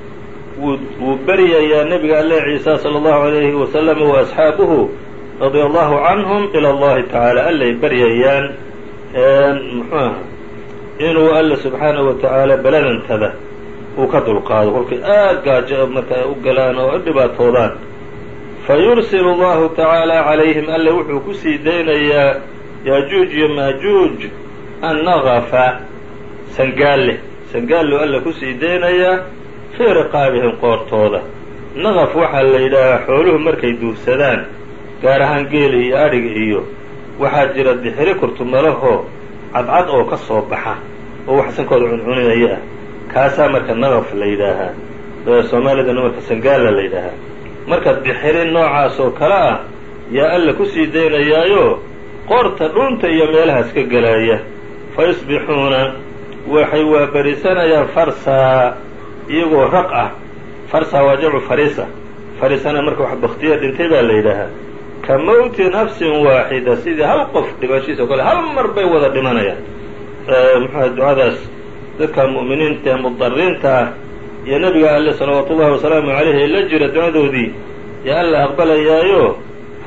wuu beryayaa nebiga alle ciisa salى اllahu alayhi wasalam wa asxaabuhu radia allahu canhum ila allahi tacaala allay baryayaan muxuuaha inuu alla subxaanahu wa tacaala beladantada uu ka dulqaado. Kolkay aad gaajo markaa u galaan oo udhibaatoodaan fa yursil allahu tacaala calayhim alle wuxuu ku sii daynayaa yaajuuj iyo maajuuj annaqafa sangaalle sangaalluu alle ku sii daynayaa fii riqaabihim qoortooda. Naqaf waxaa la yidhaahaa xooluhu markay duufsadaan gaar ahaan geela iyo adhiga iyo waxaa jira dixiri kurtumalahoo cadcad oo ka soo baxa oo wax sankooda cuncuninaya. Kaasaa marka naqaf la yidhaahaa soomaalidana marka sangaalla la yidhaahaa marka dixiri noocaas oo kale ah yaa alla ku sii daynayaayo qoorta dhunta iyo meelahaas ka gelaaya fa yusbixuuna waxay waaberisanayaan farsaa iyagoo raq ah. Farsaa waa jamcu farisa farisana marka wax baktiya dhintay baa la yidhaahaa ka mowti nafsin waaxida sidii hal qof dhimashiisa o kale hal mar bay wada dhimanayaan. Muxuha ducadaas dadka mu'miniinta ee mudariinta ah iyo nebiga alle salawaatu ullahi wasalaamu calayhi ee la jira ducadoodii yaa alla aqbalayaayo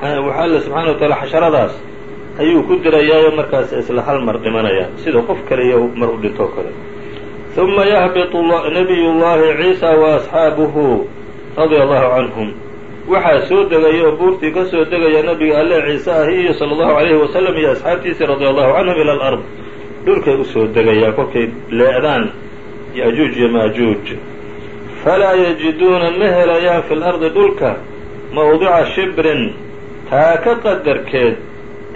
waxa alle subxaana wa taala xasharadaas ayuu ku dirayaayo markaas isla hal mar dhimanaya sida qof kale iyo mar u dhintoo kale. ثuma yahbiطu nabiy llahi ciisa wa asxaabuhu radia allahu canhum waxaa soo degaya oo buurtii ka soo degaya nabiga alle ciise ah iyo sala allahu calayhi wasalam iyo asxaabtiisii radia allahu canhum ila alard. Dhulkay u soo degayaa kolkay leecdaan yaajuuj iyo maajuuj. Falaa yajiduuna ma helayaan fi lardi dhulka mawduca shibrin taa ka qadarkeed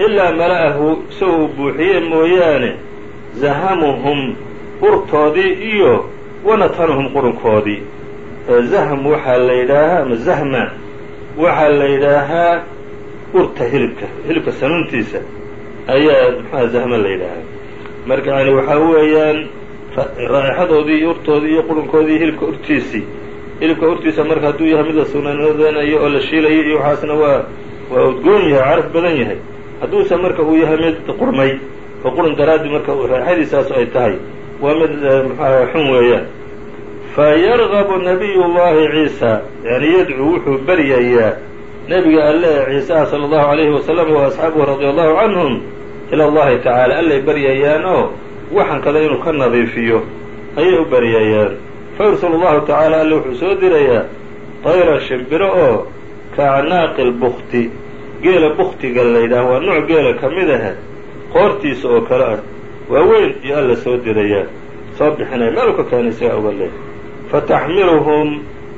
ilaa mala'ahu isagoo uu buuxiye mooyaane zahamuhum urtoodii iyo wanatanuhum qurunkoodii. Zahm waxaa la yidhaahaa ama zahma? Waxaa la yidhaahaa urta hilibka. Hilibka sanuuntiisa ayaa muxuha zahma la yidhaahaa marka yani waxaa weeyaan raa'ixadoodii iyo urtoodii iyo qurunkoodii hilibka urtiisii hilibka urtiisa marka hadduu yahay mid la oo la shiilayo iyo waxaasna waa waa udgoon yahay caraf badan yahay. Hadduuse marka uu yahay mid qurmay oo qurun daraaddi marka raaxadiisaas ay tahay waa mid mxuaha xun weeyaan fayargabu nabiy llahi ciisa yani yadcuu wuxuu beryayaa nebiga alle ciiseha sala allahu alayhi wasalam wa asxaabuhu radia allahu canhum ila allahi tacaala allay beryayaan oo waxan kada inuu ka nadiifiyo. Ayay u baryayaan fa yursulu allahu tacaala alle wuxuu soo dirayaa tayran shimbiro oo ka lbukti geela buktiga la yidhaah waa nooc geela ka mid ahe qoortiisa oo kale ah. Waaweyn iyo alla soo dirayaa. Soo bixinaya meel u ka keenay isagaa uga leey fataxmiluhum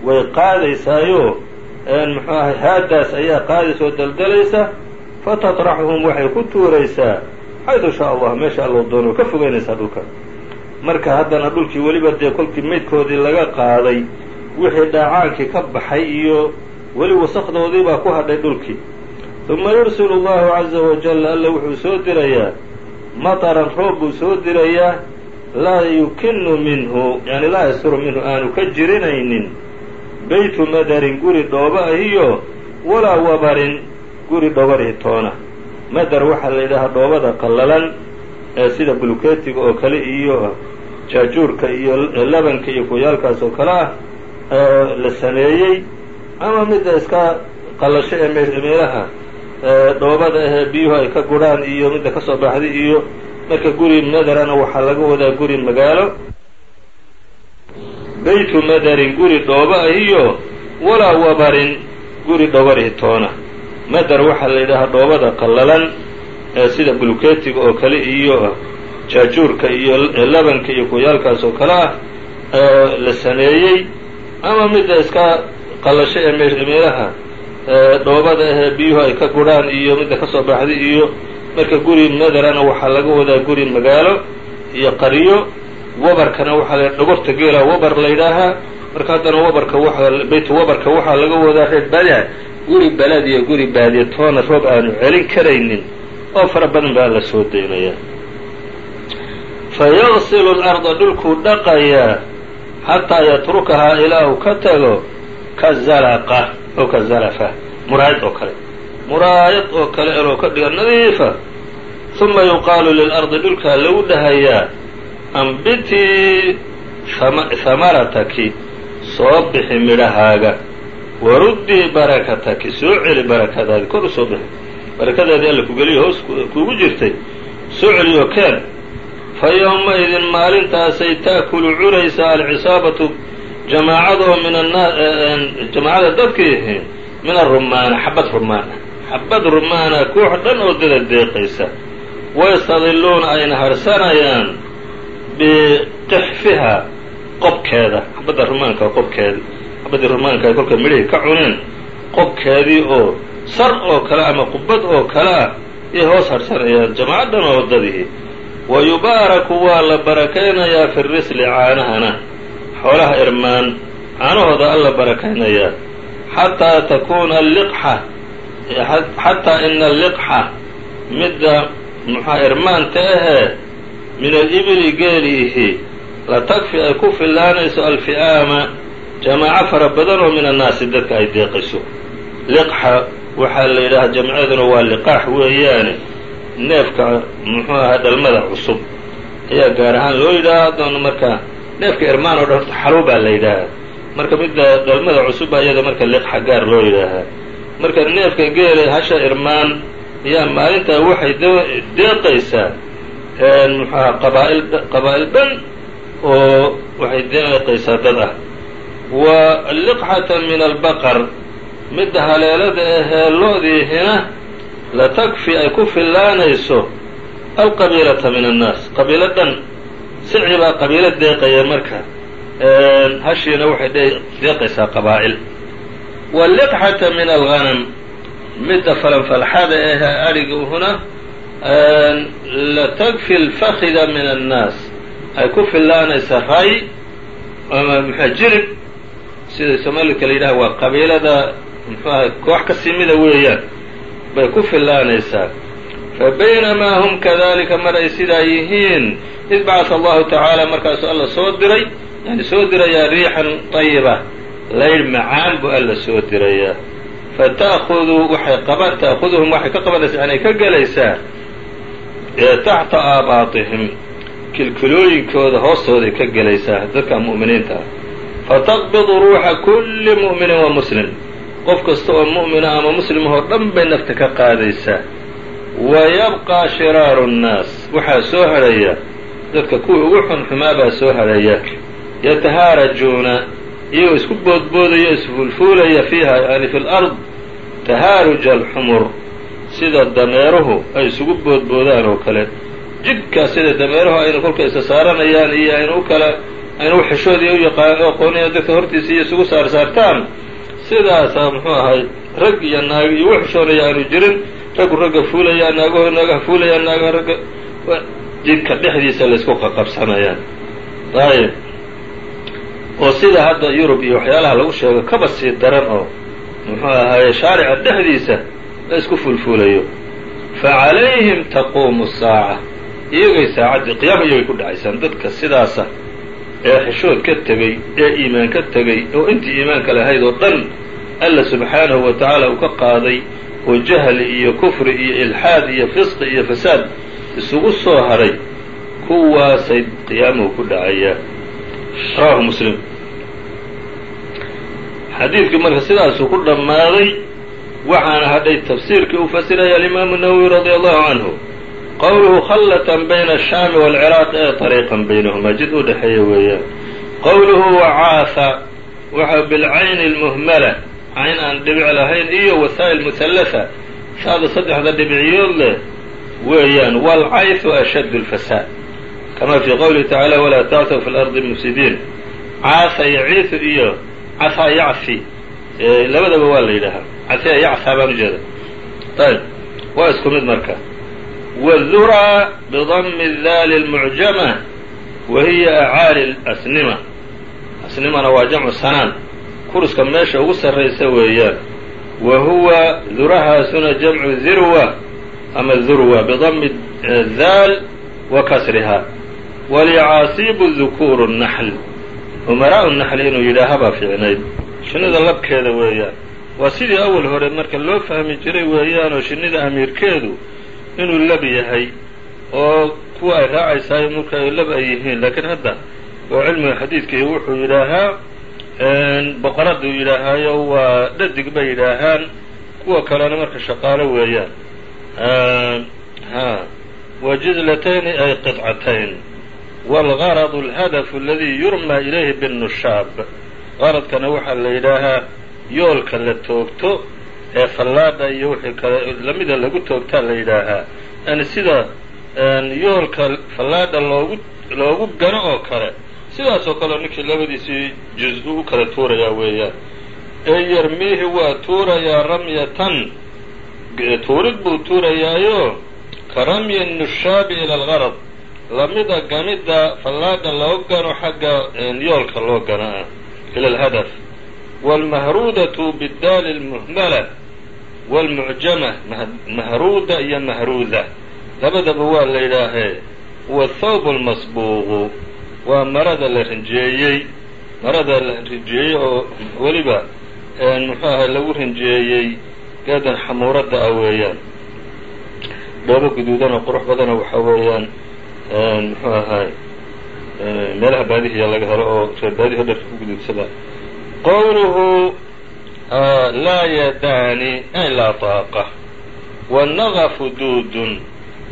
way qaadaysaayo. Muxuu ahay haadaas ayaa qaadaysa oo daldalaysa fatatraxuhum waxay ku tuuraysaa. Xaydu shaa allah meesha allou doono ka fogeynaysaa dhulka. Marka haddana dhulkii weliba dee kolkii maydkoodii laga qaaday wixii dhaacaankii ka baxay iyo weli wasakdoodii baa ku hadhay dhulkii. Uma yursilu allahu caza wajal alla wuxuu soo dirayaa. Mataran roob buu soo dirayaa laa yukinu minhu yani laa yasturu minhu aanu ka jirinaynin. Beytu madarin guri dhooba ahiyo walaa wabarin guri dhobarihi toona. Madar waxaa la yidhaahaa dhoobada qallalan ee sida buluketiga oo kale iyo jaajuurka iyo labanka iyo kuyaalkaas oo kale ah oo la sameeyey. Ama midda iska qallasho ee meelaha dhoobada ahee biyuhu ay ka gurhaan iyo midda ka soo baxday iyo marka guri madarana waxaa laga wadaa guri magaalo. Beytu madarin guri dhooba ahiyo walaa wabarin guri dhobarihi toona. Madar waxaa la yidhaahaa dhoobada qallalan ee sida buluketiga oo kale iyo jaajuurka iyo labanka iyo kuyaalkaas oo kale ah oo la sameeyey. Ama midda iska qallasho ee meelaha dhoobada ahee biyuhu ay ka gurhaan iyo midda ka soo baxday iyo marka guri madarana waxaa laga wadaa guri magaalo iyo qaryo wabarkana waxaa la dhogorta geela wabar la yidhaahaa marka haddana wabarka waa beytu wabarka waxaa laga wadaa reer baadiha guri balad iyo guri baadiya toona roob aanu celin karaynin. Oo fara badan baa la soo daynayaa. Fa larda dhulkuu dhaqayaa xataa yatrukahaa ilaa uu ka tago ka zalaqa oo ka zalafa. Muraayad oo kale muraayad oo kale eloo ka dhiga nadiifa uma yuqaalu lilardi dhulkaa lagu dhahayaa ambitii hamarataki soo bixi midhahaaga waruddii barakataki soo celi barakadaadi kor u soo bixi. Barakadaadii alla ku geliyo hoos kuugu jirtay soo celiyo keen. Fa yowma-idin maalintaasay ta'kulu cunaysaa alcisaabatu jamaacada oo min jamaacada dadkii min arumaana xabad rumaana xabad rumaana koox dhan oo dada deeqaysa wayastadiluuna ayna harsanayaan biqixfiha qobkeeda xabadda rumaanka qobkeedi xabaddii rumaanka ay kolkay midhihii ka cuneen qobkeedii oo sar oo kale ama qubad oo kale ah yay hoos harsanayaan jamaaco dhan oo dadihii wa yubaaraku waa la barakaynayaa fi risli caanahana xoolaha irmaan caanahooda alla barakaynayaa xataa takuuna alliqxa xataa ina alliqxa midda muxaa irmaanta ahee min alibili geeliihi la takfi ay ku fillaanayso alfi'aama jamaaco fara badan oo min annaasi dadka ay deeqayso. Liqxa waxaa la yidhaahaa jamcaduna waa liqaax weeyaane neefka muxuu ahaa dhalmada cusub. Ayaa gaar ahaan loo yidhaaha adoona marka neefka irmaan oo dhan xaluu baa la yidhaahaa marka midda dhalmada cusubba iyada marka liqxa gaar loo yidhaahaa marka neefka geela hasha irmaan ayaa maalintaa waxay deeqaysaa muxuaha qabaail qabaa'il dhan oo waxay deeqaysaa dad ah. Wa liqxata min albaqar midda haleelada ahee lo-diihina la takfi ay ku fillaanayso alqabiilata min annaas. Qabiilo dhan sici baa qabiilo deeqaya marka. Hashiina waxay deeqaysaa qabaa'il waliqxata min alghanam midda falanfalxada ahee adhigihuna la takfi alfakida min annaas ay ku fillaanaysaa ray ama muxua jirib sida soomaalidka la yidhaha waa qabiilada muxuaha koox ka weeyaan bay ku fillaanaysaa fa baynamaa hum kadalika mar ay sidaa yihiin id bacata allahu tacaala markaasu alla soo diray yani soo dirayaa riixan طayiba laydh macaan buu alla soo dirayaa fata'khuduu waxay qaban ta'khuduhum waxay ka qabanaysaa yani ka gelaysaa taxta aabaatihim kilkilooyinkooda hoostooday ka gelaysaa dadka mu'miniinta. Ah fataqbidu ruuxa kulli mu'minin wa muslim. Qof kasta oo mu'mina ama muslimahoo dhan bay nafta ka qaadaysaa wa yabqaa shiraaru nnaas waxaa soo hadhaya dadka kuwii ugu xunxumaa baa soo hadhaya. Yatahaarajuuna iyagoo isku boodboodaya isfuulfuulaya fiiha yani fi lard tahaaruja alxumur sida dameeruhu ay isugu boodboodaan oo kale. Jidhkaa sida dameeruhu aynu kolka isa saaranayaan iyo aynu u kala aynu u xishoodii u yaqaan dadka hortiisa iyo isugu saarsaartaan sidaasaa muxuu ahay rag iyo naag iyo xishoonaya aanu jirin raggu ragga fuulayaan naagaho naagaha fuulayaan naagaha ragga jidhka dhexdiisa laysku qaqabsanayaan ayib oo sida hadda yurub iyo waxyaalaha lagu sheego kaba sii daran oo muxuu ahaye shaarica dhexdiisa la isku fulfuulayo. Fa calayhim taquumu saaca iyagay saacaddii qiyaama iyagay ku dhacaysaan. Dadka sidaasa ee xishood ka tegey ee iimaan ka tegey oo intii iimaanka lahayd oo dhan alla subxaanahu wa tacaala uu ka qaaday oo jahli iyo kufri iyo ilxaad iyo fisqi iyo fasaad isugu soo hadhay kuwaasay qiyaamuhu ku dhacayaa rawahu muslim xadiidkii marka sidaasuu ku dhammaaday waxaana hadhay tafsiirkii uu fasiraya alimaamu nawowi radia allahu canhu qowluhu khallatan bayna ashaami waalciraaq ee طariiqan baynahumaa jid u dhexeeya weeyaan qowluhu wacaasa waxa bilcayni اlmuhmala cayn aan dhibic lahayn iyo wasaa'il muhallaha saada saddexda dhibiciyood leh weeyaan waalcaysu ashaddu اlfasaad kama fii qowlihi tacaala walaa tactw fi lardi mufsidiin caasa yaciisu iyo casaa yacsi labadaba waa la yidhaahaa casiya yacsaa baan ujeeda ayb waa isku mid marka wاdhuraa bidami daali اlmucjama wa hiya acaali asnima asnimana waa jamcu sanaan kuruska meesha ugu sarraysa weeyaan wa huwa durahaasuna jamcu dirwa ama dhurwa bidami daal wa kasriha walyacaasiibu dukuuru الnaxl umaraau naxli inuu yidhaahabaa fiicnayd shinnida labkeeda weeyaan waa sidii awal hore marka loo fahmi jiray weeyaanoo shinnida amiirkeedu inuu lab yahay oo kuwa ay raacaysaay marka ay lab ay yihiin laakiin hadda oo cilmiga xadiidkii wuxuu yidhaahaa boqoraduu yidhaahaayo waa dhadig bay yidhaahaan kuwa kalena marka shaqaalo weeyaan ha wa jizlatayni ay qidcatayn wاlgarad اlhadafu aladii yurmaa ilayhi binnushaab qaradkana waxaa la yidhaahaa yoolka la toogto ee fallaadha iyo wixii kale lamida lagu toogtaa la yidhaahaa yani sida yoolka fallaadha loogu loogu gano oo kale sidaasoo kaleo ninkii labadiisii juz-u u kala tuurayaa weeyaan ee yarmiihi waa tuurayaa ramyatan tuurid buu tuurayaayo ka ramyi nushaabi ila algarad lamida ganida fallaaga loo gano xagga yoolka loo gano ah, ila alhadaf waalmahruudatu biddaali lmuhmala waalmucjama mahruuda iyo mahruuda. Labadaba waa la wa huwa thawb almasbuuqu waa marada la rinjeeyey marada la rinjeeyey oo weliba muxuu ahay lagu rinjeeyey geedan xamuuradda ah weeyaan. Dhoobo guduudanoo qurux badana waxaa weeyaan muxuu ahaay meelaha baadihiya laga helo oo reer baadihi dharka ku guduudsada qowluhu laa yadaani ay taaqa. Wannaqafu duudun.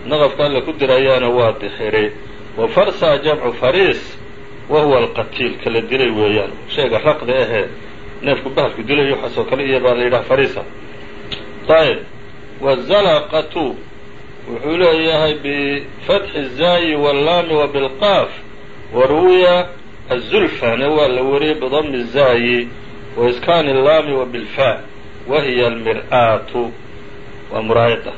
Naqafka alla ku dirayaana waa dixiri wa farsaa jamcu fariis wa alqatiil. Kala dilay weeyaan. Shayga raqda ahee. Neefku bahalku dilay waxaasoo kale iyo baa la yidhaha fariisa. Ayb wazalaqatu wuxuu leeyahay bifatxi الzaayi wاllaami wa bilqaaf waruwiya azulfana waa la wariyey bidami الzaayi wa iskaani اllaami wa bilfa wa hiya almir'aatu waa muraayada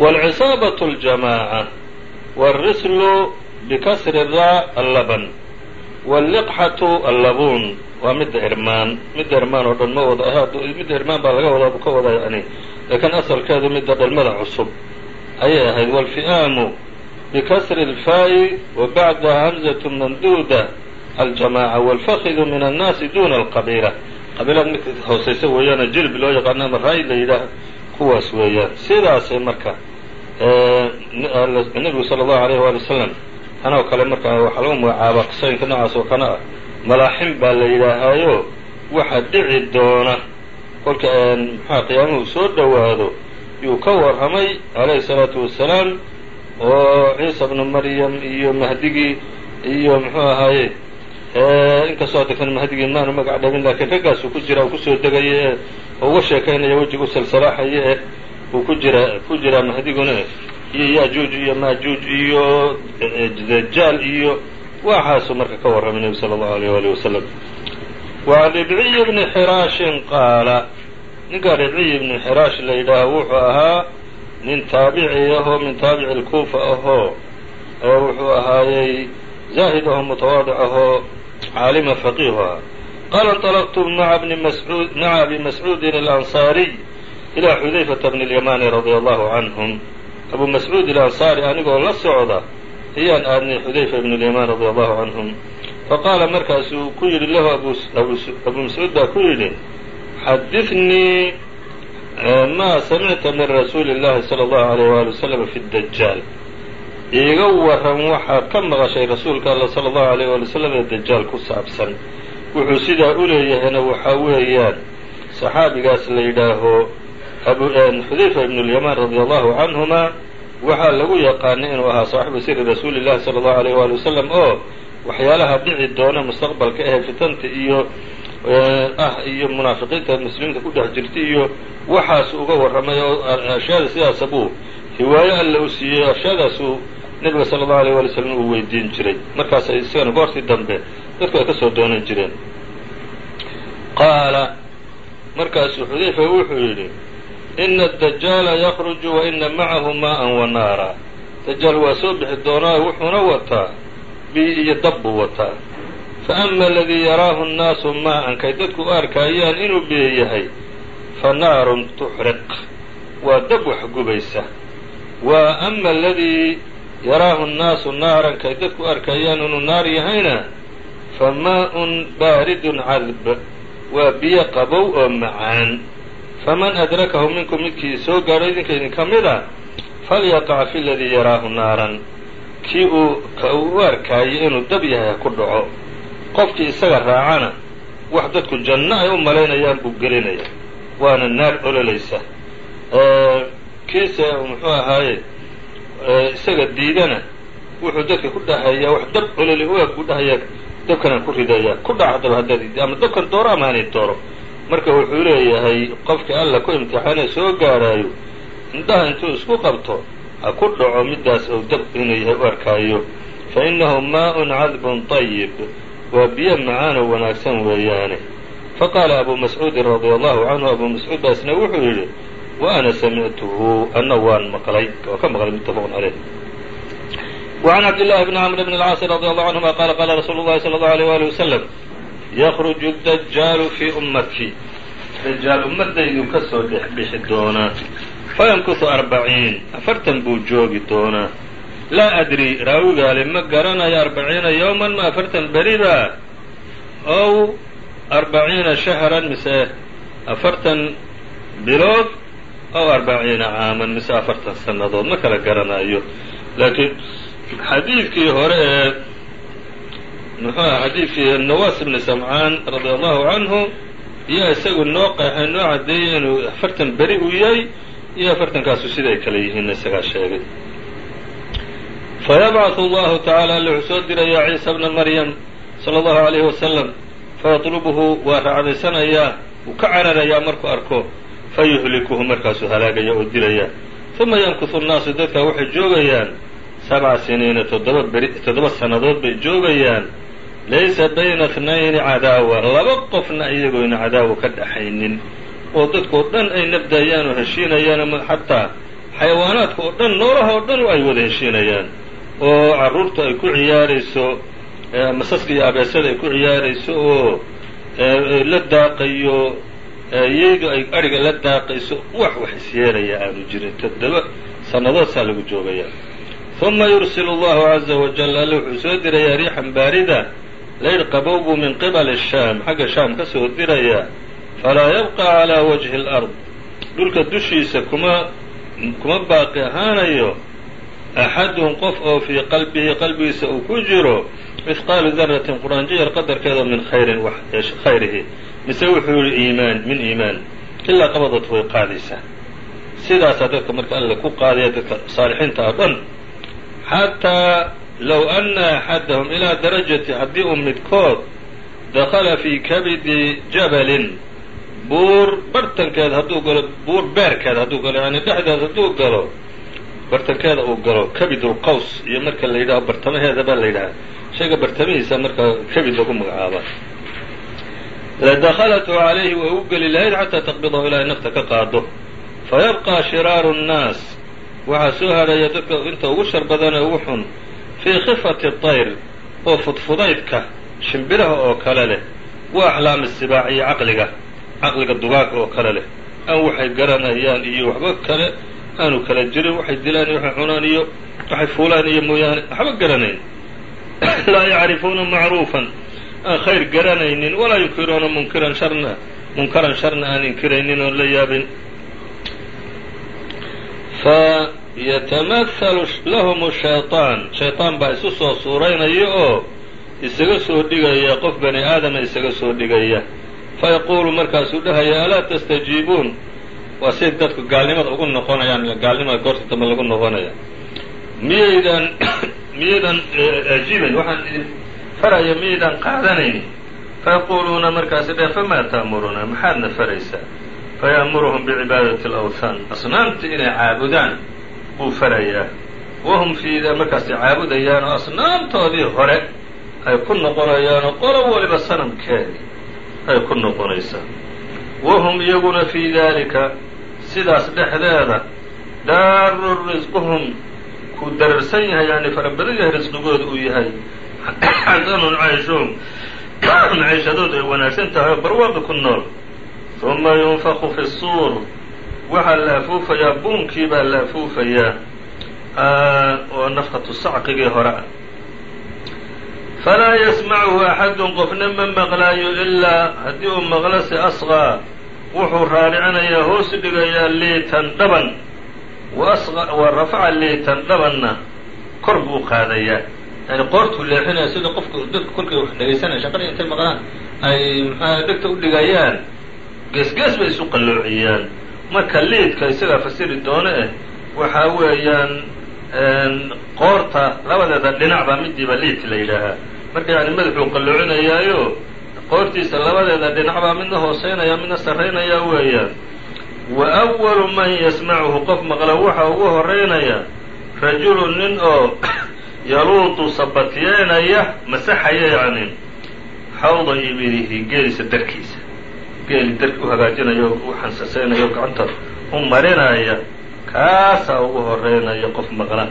wاlcisaabaة اljamaaca wاlrislu bikasri raa allaban wاlliqxatu allabuun waa midda irmaan midda irmaan oo dhan ma wada ah midda irmaan baa laga wadaa ka wadaa yani laakiin asalkeedu midda dhalmada cusub ayay ahayd wاlfi'aamu bikasri اlfaa'i wa bacdaha hamزaة mamduuda aljamaaca wاlfakidu min annaasi duna alqabiila qabiilada midka hooseysa weeyaana jilbi loo yaqaano ama raay la yidhaah kuwaas weeyaan sidaasay marka nebigu salى اllahu alayh wali wasalam tanoo kale marka waxaa lagu magacaabaa qisooyinka noocaas oo kana ah malaaxim baa la yidhaahaayo waxa dhici doona. Kolka muxua qiyaamuhu soo dhowaado yuu ka warramay calayhi salaatu wasalaam oo ciisa bnu maryam iyo mahdigii iyo muxuu ahaaye inkastoo hadda kan mahdigii maanu magac dhabin laakiin raggaasuu ku jira uu ku soo degaya ee uga sheekaynaya wejigu salsalaaxaya eh uu ku jira ku jiraa mahdiguna iyo yajuuj iyo maajuuj iyo dajaal iyo waxaasuu marka ka warramay nebi sala allahu aleyh waalih wasalam wa ribciy bni xiraashin qaala ninkaa ribciy bni xiraash la yidhaaho wuxuu ahaa nin taabici ahoo min taabici lkuufa ahoo wuxuu ahaayey zaahid ahoo mutawaadic ahoo caalima faqiihu ahaa qaala انطalqtu maca bni mascuud maca abi mascuudin alansaariy ilaa xudayfata bni اlyamani radia allahu canhum abu mascuud alansaari anigoo la socda ayaan aadnay xudayfa bn اlyaman radia allahu canhum faqaala markaasuu ku yidhi lahu abu mascuud baa ku yidhi xadinii maa samicta min rasuuli اllahi salى اllahu alيyh wali waslm fi dajaal iiga waran waxaad ka maqashay rasuulka alla sala allahu alayh waali wasalam ee dajaal ku saabsan wuxuu sidaa u leeyahayna waxaa weeyaan saxaabigaas la yidhaaho xudayfa ibnu lyamaan radia allahu canhuma waxaa lagu yaqaanay inuu ahaa saaxibu siri rasuuli llahi sala allahu alayh waali wasalam oo waxyaalaha dhici doona mustaqbalka ahe fitanta iyo ah iyo munaafiqiinta muslimiinta ku dhex jirta iyo waxaas uga warramay oo ashyaada sidaasa buu hiwaayo alla u siiyey ashyaadaasuu nebiga sala allahu alayh waali slam uu weydiin jiray. Markaasay isagana goortii dambe dadku ay ka soo doonan jireen. Qaala markaasuu xudayfa wuxuu yidhi ina adajaala yakruju wa ina macahu maa'an wa naara dajaal waa soo bixi doonaa wuxuuna wataa biy iyo dab buu wataa fa ama aladii yaraahu nnaasu maa'an kay dadku u arkaayaan inuu biyo yahay fa naarun tuxriq waa dab wax gubaysa wa ama aladii yaraahu nnaasu naaran kay dadku u arkayaan inuu naar yahayna fa maa'un baaridun cadb waa biyo qabow oo macaan faman adrakahu minkum midkii soo gaadho idinka idinka mid a falyaqac fi ladii yaraahu naaran. Kii uu u arkaayo inuu dab yahay ha ku dhaco. Qofkii isaga raacana wax dadku janno ay u malaynayaan buu gelinaya. Waana naar ololaysa. Kiise muxuu ahaaye isaga diidana wuxuu dadka ku dhahayaa wax dab ololi u eg buu dhahayaa dabkanaan ku ridayaa. Ku dhac haddaba haddaad ama dabkan dooro ama dooro marka wuxuu leeyahay qofkii alla ku imtixaanee soo gaaraayo indhaha intuu isku qabto ha ku dhaco middaas ou dab inuu yahay u arkaayo fa innahu maa'un cadbun طayib waa biyo macaanoo wanaagsan weeyaane faqaala abu mascuudin radia allahu canhu abu mascuud baasna wuxuu yidhi wa ana samictuhu anna waan maqlay waa ka maqlay muttafaqun caleyh وعn cabd للhi بn cmr بn الcاaص رضي الله عنهma qala qala rasuulu الlahi slى الlه عليه وaلي وsلم ykhruju اdajaalu fii ummati. Dajaal ummadaydu ka soo soo dhexbixi doonaa fayankusu arbaciin afartan buu joogi doonaa laa adri raawigaale ma garanayo arbaciina yowman ma afartan beriba? Ow arbaciina shahran mise afartan bilood? Ow arbaciina caaman mise afartan sannadood ma kala garanayo. Laakiin xadiidkii hore ee muxuu aha xadiidkii nawaas ibni samcaan radia allahu canhu iyo isagu noo qeexay noo caddeeyey inuu afartan beri uu yahay iyo afartankaasu siday kale yihiinna isagaa sheegay. Fayabcaثu allahu tacaala alle wuxuu soo dirayaa ciisa bna maryam sala allahu alayhi wasalam fayatlubuhu waa raacdaysanayaa wuu ka cararayaa markuu arko fayuhlikuhu markaasuu halaagaya oo dilaya uma yankusu nnaasu dadkaa waxay joogayaan sabca siniina toddoba beri toddoba sannadood bay joogayaan laysa bayna tnayni cadaawa laba qofna iyagoyna cadaawa ka dhaxaynin oo dadkao dhan ay nabdaayaan oo heshiinayaan xataa xayawaanaadka oo dhan noolaha oo dhan ay wada heshiinayaan oo carruurtu ay ku ciyaarayso masaska iyo abeesada ay ku ciyaarayso oo la daaqayo iyadu ay adhiga la daaqayso wax wax isyeelaya aanu jirin toddoba sannadood saa lagu joogayaa uma yursil allahu caza wajal alle wuxuu soo dirayaa riixan baarida layr qabowbuu min qibali shaam xagga shaam ka soo dirayaa falaa yabqa calaa wajhi alard dhulka dushiisa kuma kuma baaqi ahaanayo axadun qof oo fii qalbihi qalbigiisa uu ku jiro mihqaalu daratin quraanjiyar qadarkeeda min khayrin khayrihi mise wuxuu yihi iimaan min iimaan ilaa qabadatu way qaadaysaa sidaasaa dadka marka alle ku qaadaya dadka saalixiinta oo dhan xataa low ana axadahum ilaa darajati haddii uu midkood dakala fii kabidi jabalin buur bartankeed hadduu galo buur beerkeed hadduu galo yani dhexdeed hadduu galo bartankeeda uu galo kabidulqaws iyo marka la yidhaho bartamaheeda baa la yidhaha shayga bartamihiisa marka kabid lagu magacaaba ladakhalathu calayhi way u geli lahayd xataa taqbidahu ilaa ay nafta ka qaado fayabqى shiraaru الnaas waxaa soo hadhaya dadka inta ugu shar badanee ugu xun fii khifati طayr oo fudfudaydka shimbiraha oo kale leh wa axlaami sibaac iyo caqliga caqliga dugaaga oo kale leh. Aan waxay garanayaan iyo waxba kale aanu kala jirin waxay dilaan iyo waxay cunaan iyo waxay fuulaan iyo mooyaane waxba garanayn. <coughs> Laa yacrifuuna macruufan aan khayr garanaynin walaa yunkiruuna munkiran sharna munkaran sharna aan inkiraynin oon la yaabin fayatamahalu lahum shayطaan shayطaan baa isu soo suuraynaya oo isaga soo dhigaya qof bani aadama isaga soo dhigaya fayaquulu markaasuu dhahaya alaa tastajiibuun waa siay dadku gaalnimada ugu noqonayaan gaalnimada goorta dambe lagu noqonaya miyaydan miyaydan ajiibayn waxaan idin faraya miyaydan qaadanayn fayaquuluuna markaasi dhe famaa ta'muruna maxaadna faraysaa fayaأmuruhum bicibaadati اlawthaan asnaamta inay caabudaan buu farayaa. Wahum fiida markaasay caabudayaan oo asnaamtoodii hore ay ku noqonayaanoo qolo waliba sanamkeedii ay ku noqonaysaa wahum iyaguna fii daalika sidaas dhexdeeda daaru risquhum kuu dararsan yahay yani fara badan yahay risqigooda uu yahay. Xasanun cayshuhum maciishadoodu ay wanaagsan tahay oo barwaaqi ku nool. Uma yunfaku fi suur waxaa la afuufayaa buunkii baa la afuufayaa oo nafkatu sacqigii hore. Ah falaa yasmachu axadun qofna ma maqlaayo ilaa haddii uu maqlo se asqaa wuxuu raaricinayaa hoos dhigayaa liitan dhaban. Wa rafaca liitan dhabanna kor buu qaadayaa. Yani qoortuu leexinaya sida qofka dadka kolkay wax dhegaysanaya shaqadii intay maqlaan ay maxaa dhegta u dhigayaan geesgees bay isu qalloociyaan marka liidka isagaa fasiri doono eh waxaa weeyaan qoorta labadeeda dhinac baa midiiba liid la yidhaahaa. Marka yani madaxuu qalloocinayaayo qoortiisa labadeeda dhinac baa midna hooseynaya midna sarraynaya weeyaan. Wa أwalu man yasmacuhu qof maqla waxa ugu horeynaya rajulu nin oo <coughs> yaluutu sabatyeynaya masaxaya yani xawda ibilihi geelisa darkiisa geeli darki u hagaajinaya u xansasaynaya o gacanta u marinaya kaasaa ugu horeynaya qof maqla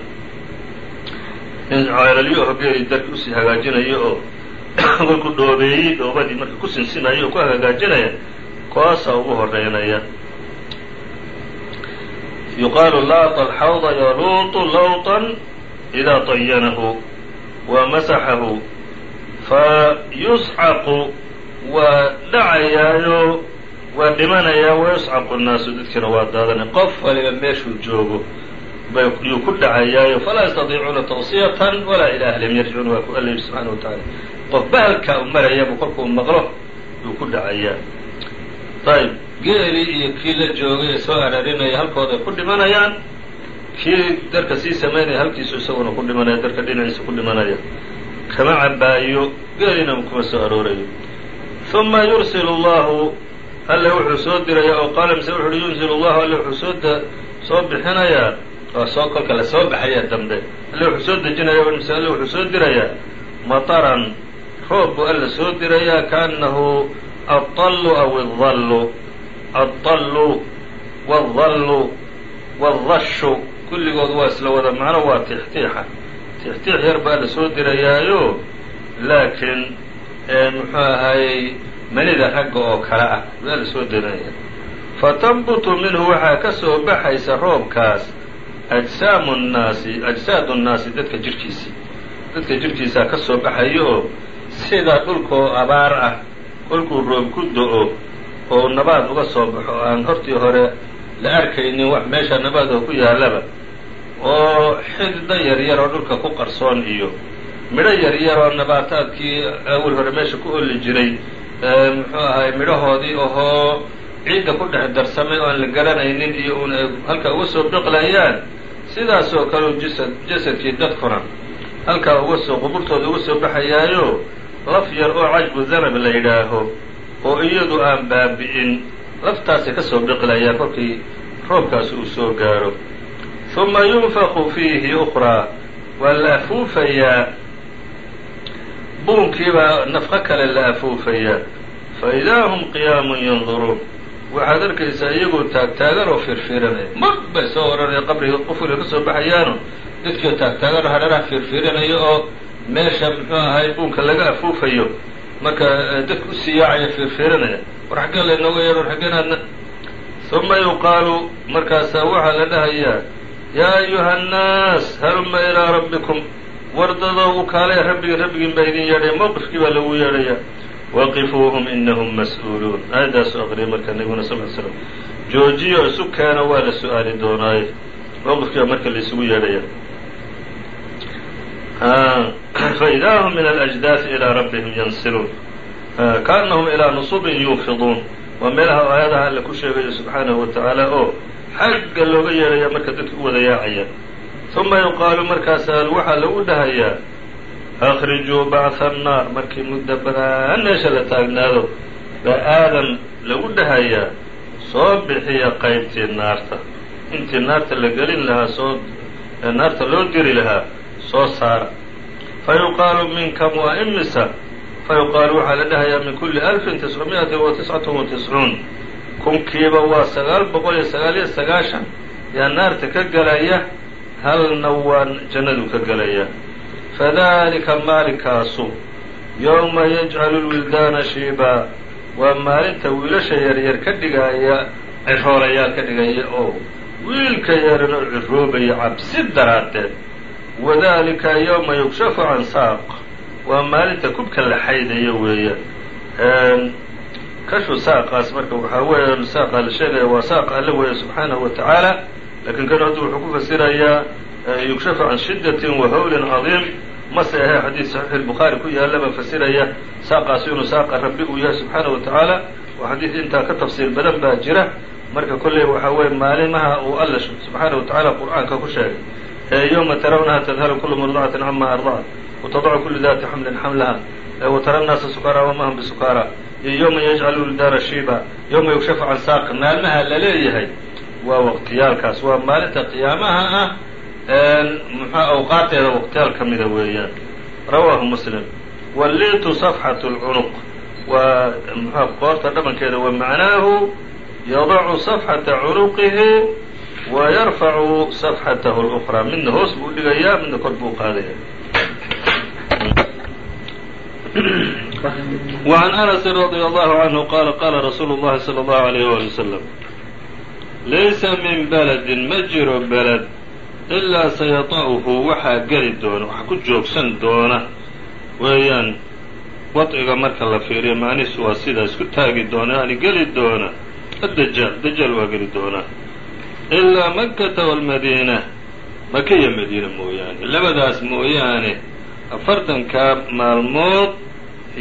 in ceelalyaho geeli darki u sii hagaajinaya oo <coughs> kolku dhoobeeyey dhoobadii marka ku sinsinaya oo ku hagaajinaya kaasaa ugu horeynaya yuqaalu laata alxawda yaluutu lawطan idaa طayanahu wa masaxahu fa yuscaqu waa dhacayaayo waa dhimanayaa wayuscaqu الnaasu dadkiina waa daadanay qof waliba meeshuu joogo yuu ku dhacayaayo falaa yastadiicuuna tawsiyatan walaa ilaa ahlihim yarjicuun waa ku alla yidhi subxaana wa tacaala qof bahalkaa u marayabu kolkuu maqlo yuu ku dhacayaa. Ayb geelii iyo kii la joogay soo ararinaya halkooday ku dhimanayaan kii darka sii samaynaya halkiisu isaguna ku dhimanaya darka dhinaciisa ku dhimanaya. Kama cabaayo geelina kuma soo aroorayo uma yursil allahu alle wuxuu soo diraya oo qaala mise wuxu uhi yunzil allahu alle wuxuu soo soo bixinayaa waa soo kolka la soo baxaya dambe alle wuxuu soo dejinaya mise alle wuxuu soo dirayaa mataran roob buu alle soo dirayaa kaanahu aلطallu aw الdallu aلطallu wالdallu wالdashu kulligood waa isla wada macno waa tixtiixa tixtiix yar baa la soo dirayaayo laakiin muxuu ahaayey manida ragga oo kale ah. Baa la soo diranaya fatanbutu minhu waxaa ka soo baxaysa roobkaas ajsaamu nnaasi ajsaadu nnaasi dadka jidhkiisii dadka jidhkiisaa ka soo baxaya oo sida dhulkoo abaar ah kolkuu roob ku do-o oo nabaad uga soo baxo. Aan hortii hore la arkaynin wax meesha nabaadoo ku yaallaba oo xidida yaryar oo dhulka ku qarsoon iyo midho yaryar oo nabaataadkii awal hore meesha ku oli jiray muxuu ahay midhahoodii ohoo ciidda ku dhex darsamay oo aan la garanaynin iyo un ay halka uga soo biqlayaan sidaasoo kaleu jasad jasadkii dadkuna halkaa uga soo quburtooda uga soo baxayaayo laf yar oo cajbu danab la yidhaaho oo iyadu aan baabi'in laftaasi ka soo biqilayaa kolkii roobkaas uu soo gaaro. Huma yunfaku fiihi ukhraa waa la afuufayaa buunkiibaa nafqo kale la afuufayaa fa idaa hum qiyaamun yanduruun. Waxaad arkaysaa iyagoo taagtaagan oo firfiranaya mar bay soo odhanaya qabriga qufriga ka soo baxayaano. Dadkii taagtaagan oo hadharaha firfiranaya oo meesha muxuu ahay buunka laga afuufayo. Marka dadka u siyaacaya firfiranaya war xaggee laynooga yeedh war xaggeenaadna uma yuqaalu markaasaa waxaa la dhahayaa yaa ayuha annaas halumma ilaa rabbikum wardadow u kaalaya rabbigiin rabbigiin baa idin yeedhaya mowqifkii baa lagu yeedhaya waqifuuhum inahum mas'uuluun aayaddaasoo aqriyay marka nabiguna sal l slam joojiyo isu keena waa la su'aali doonaaye mowqifkii baa marka la isugu yeedhaya faidaa hum min alأjdaasi ilىa rabbihim yansiluun kaanahum ilaa nusubin yuufiduun waa meelaha aayadaha alle ku sheegayo subxaanahu wa tacaala oo xagga looga yeedhaya marka dadka u wada yaacaya uma yuqaalu markaasaa waxaa lagu dhahayaa akrijuu bacha annaar markii muddo badaan meesha la taagnaado baa aadan lagu dhahayaa soo bixiya qaybtii naarta. Intii naarta la gelin lahaa soo naarta loo diri lahaa soo saara. Fa yuqaalu min kam waa imisa fa yuqaalu waxaa la dhahayaa min kulli alfin tiscumiyatin wa tiscatun wa tiscuun kunkiiba waa sagaal boqol iyo sagaal iyo sagaashan. Yaa naarta ka gelaya halna waa jannadu ka gelaya fadalika maalinkaasu yowma yajcalu lwildaana shiibaa waa maalinta wiilasha yaryar ka dhigaya ciroolayaal ka dhigaya oo wiilka yaran oo ciroobaya cabsi daraaddeed wadalika yowma yugshafu can saaq waa maalinta kubka la xaydayo weeyaan kashu saaqaas marka waxaa weeya saaqa la sheegaya waa saaq alle weeye subxaanahu wa tacaala lakiin kan haddu wuxuu ku fasirayaa yugshafu can shidatin wa hawlin cadiim mase ahee xadiid saxiix albukhaari ku yaallaba fasiraya saaqaas inuu saaqa rabbi uu yahay subxaanahu wa tacaala oo xadiid intaa ka tafsiir badan baa jira marka kolley waxaa weeye maalimaha uu alle subxaanahu wa tacaala qur'aanka ku sheegay ee yowma tarawnaha tadhalu kulu murdacatin cama ardacat watadacu kulu dati xamlin xamlaha watara nnaasa sukaara wama hum bisukaara iyo yowma yajcalu ldaara shiiba yowma yugshafu can saaq maalmaha la waa waqtiyaalkaas waa maalinta qiyaamaha ah muxua awqaadeeda waqtiyaal ka mida weeyaan rawaahu muslim wallitu safxatu lcunuq waa muxua qoorta dhabankeeda wa macnaahu yadacu safxata cunuqihi wa yarfacu safxatahu اlأkraa midna hoos buu dhigayaa midna kor buu qaadaya وعn أنس رضي الله عنه qال qاla رsuuل الlahi صلى الله عليه وaلي وسلم laysa min beledin ma jiro beled ilaa sayata'uhu waxaa geli doona waxa ku joogsan doona. Weeyaan wadciga marka la fiiriyo macnihiisu waa sidaa isku taagi doona yani geli doona. Addajaal dajaal waa geli doonaa ilaa makkata waalmadiina maka iyo madiina mooyaane. Labadaas mooyaane afartankaa maalmood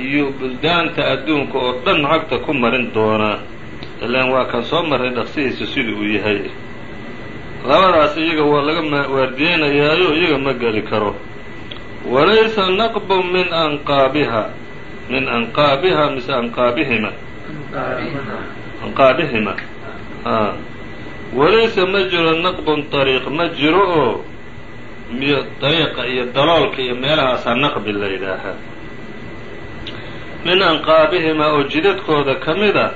iyo buldaanta adduunka oo dhan cagta ku marin doonaa ilaan waa kan soo marray dhaqsihiisa siduu uu yahay. Labadaas iyaga waa laga waardiyeynayaayo iyaga ma geli karo. Walaysa naqbu min anqaabiha min anqaabiha mise anqaabihima. Anqaabihima. A walaysa ma jiro naqbun ariiq ma jiro oo miyo dariiqa iyo daloolka iyo meelahaasaa naqbi la yidhaahaa min anqaabihima oo jidadkooda ka mid a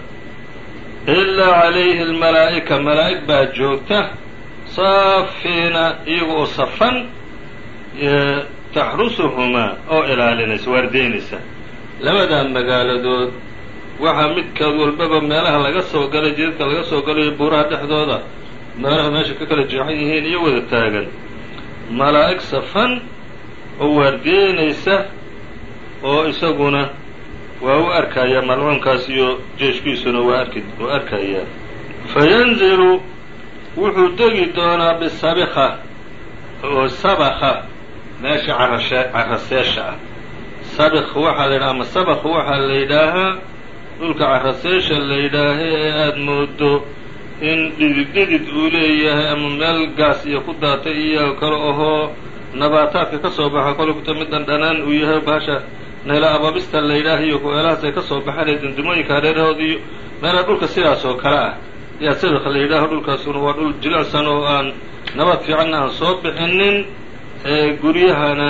ilaa calayhi almalaa'ika malaa'ig baa joogta saafiina iyaga oo safan taxrusuhumaa oo ilaalinaysa waardeynaysa labadaa magaaladood waxaa midkood walbaba meelaha laga soo galay jidadka laga soo galayo buuraha dhexdooda meelaha meesha ka kala jeexan yihiin iyo wada taagan malaa'ig safan oo waardiyeynaysa oo isaguna waa u arkaya malcuunkaas iyo jeeshkiisuna waa arkayaa fayanzilu wuxuu degi doonaa bisabika oo sabaka meesha caraseesha ah. Sabik waxaa la yidhaha ama sabak waxaa la yidhaahaa dhulka caraseesha la yidhaaha ee aada moodo in dhidid dhidid uu leeyahay ama meel gaas iyo ku daatay iyo kale ohoo nabaataadka ka soo baxa kolkuta mid dhandhanaan uu yahay bahasha neela ababista la yidhaah iyo kuweelahaas ay ka soo baxaan ee dundumooyinka hareerahooda iyo meelaha dhulka sidaas oo kale ah. Yaa sadqa la yidhaaho dhulkaasuna waa dhul jilicsan oo aan nabad fiicanna aan soo bixinin ee guryahana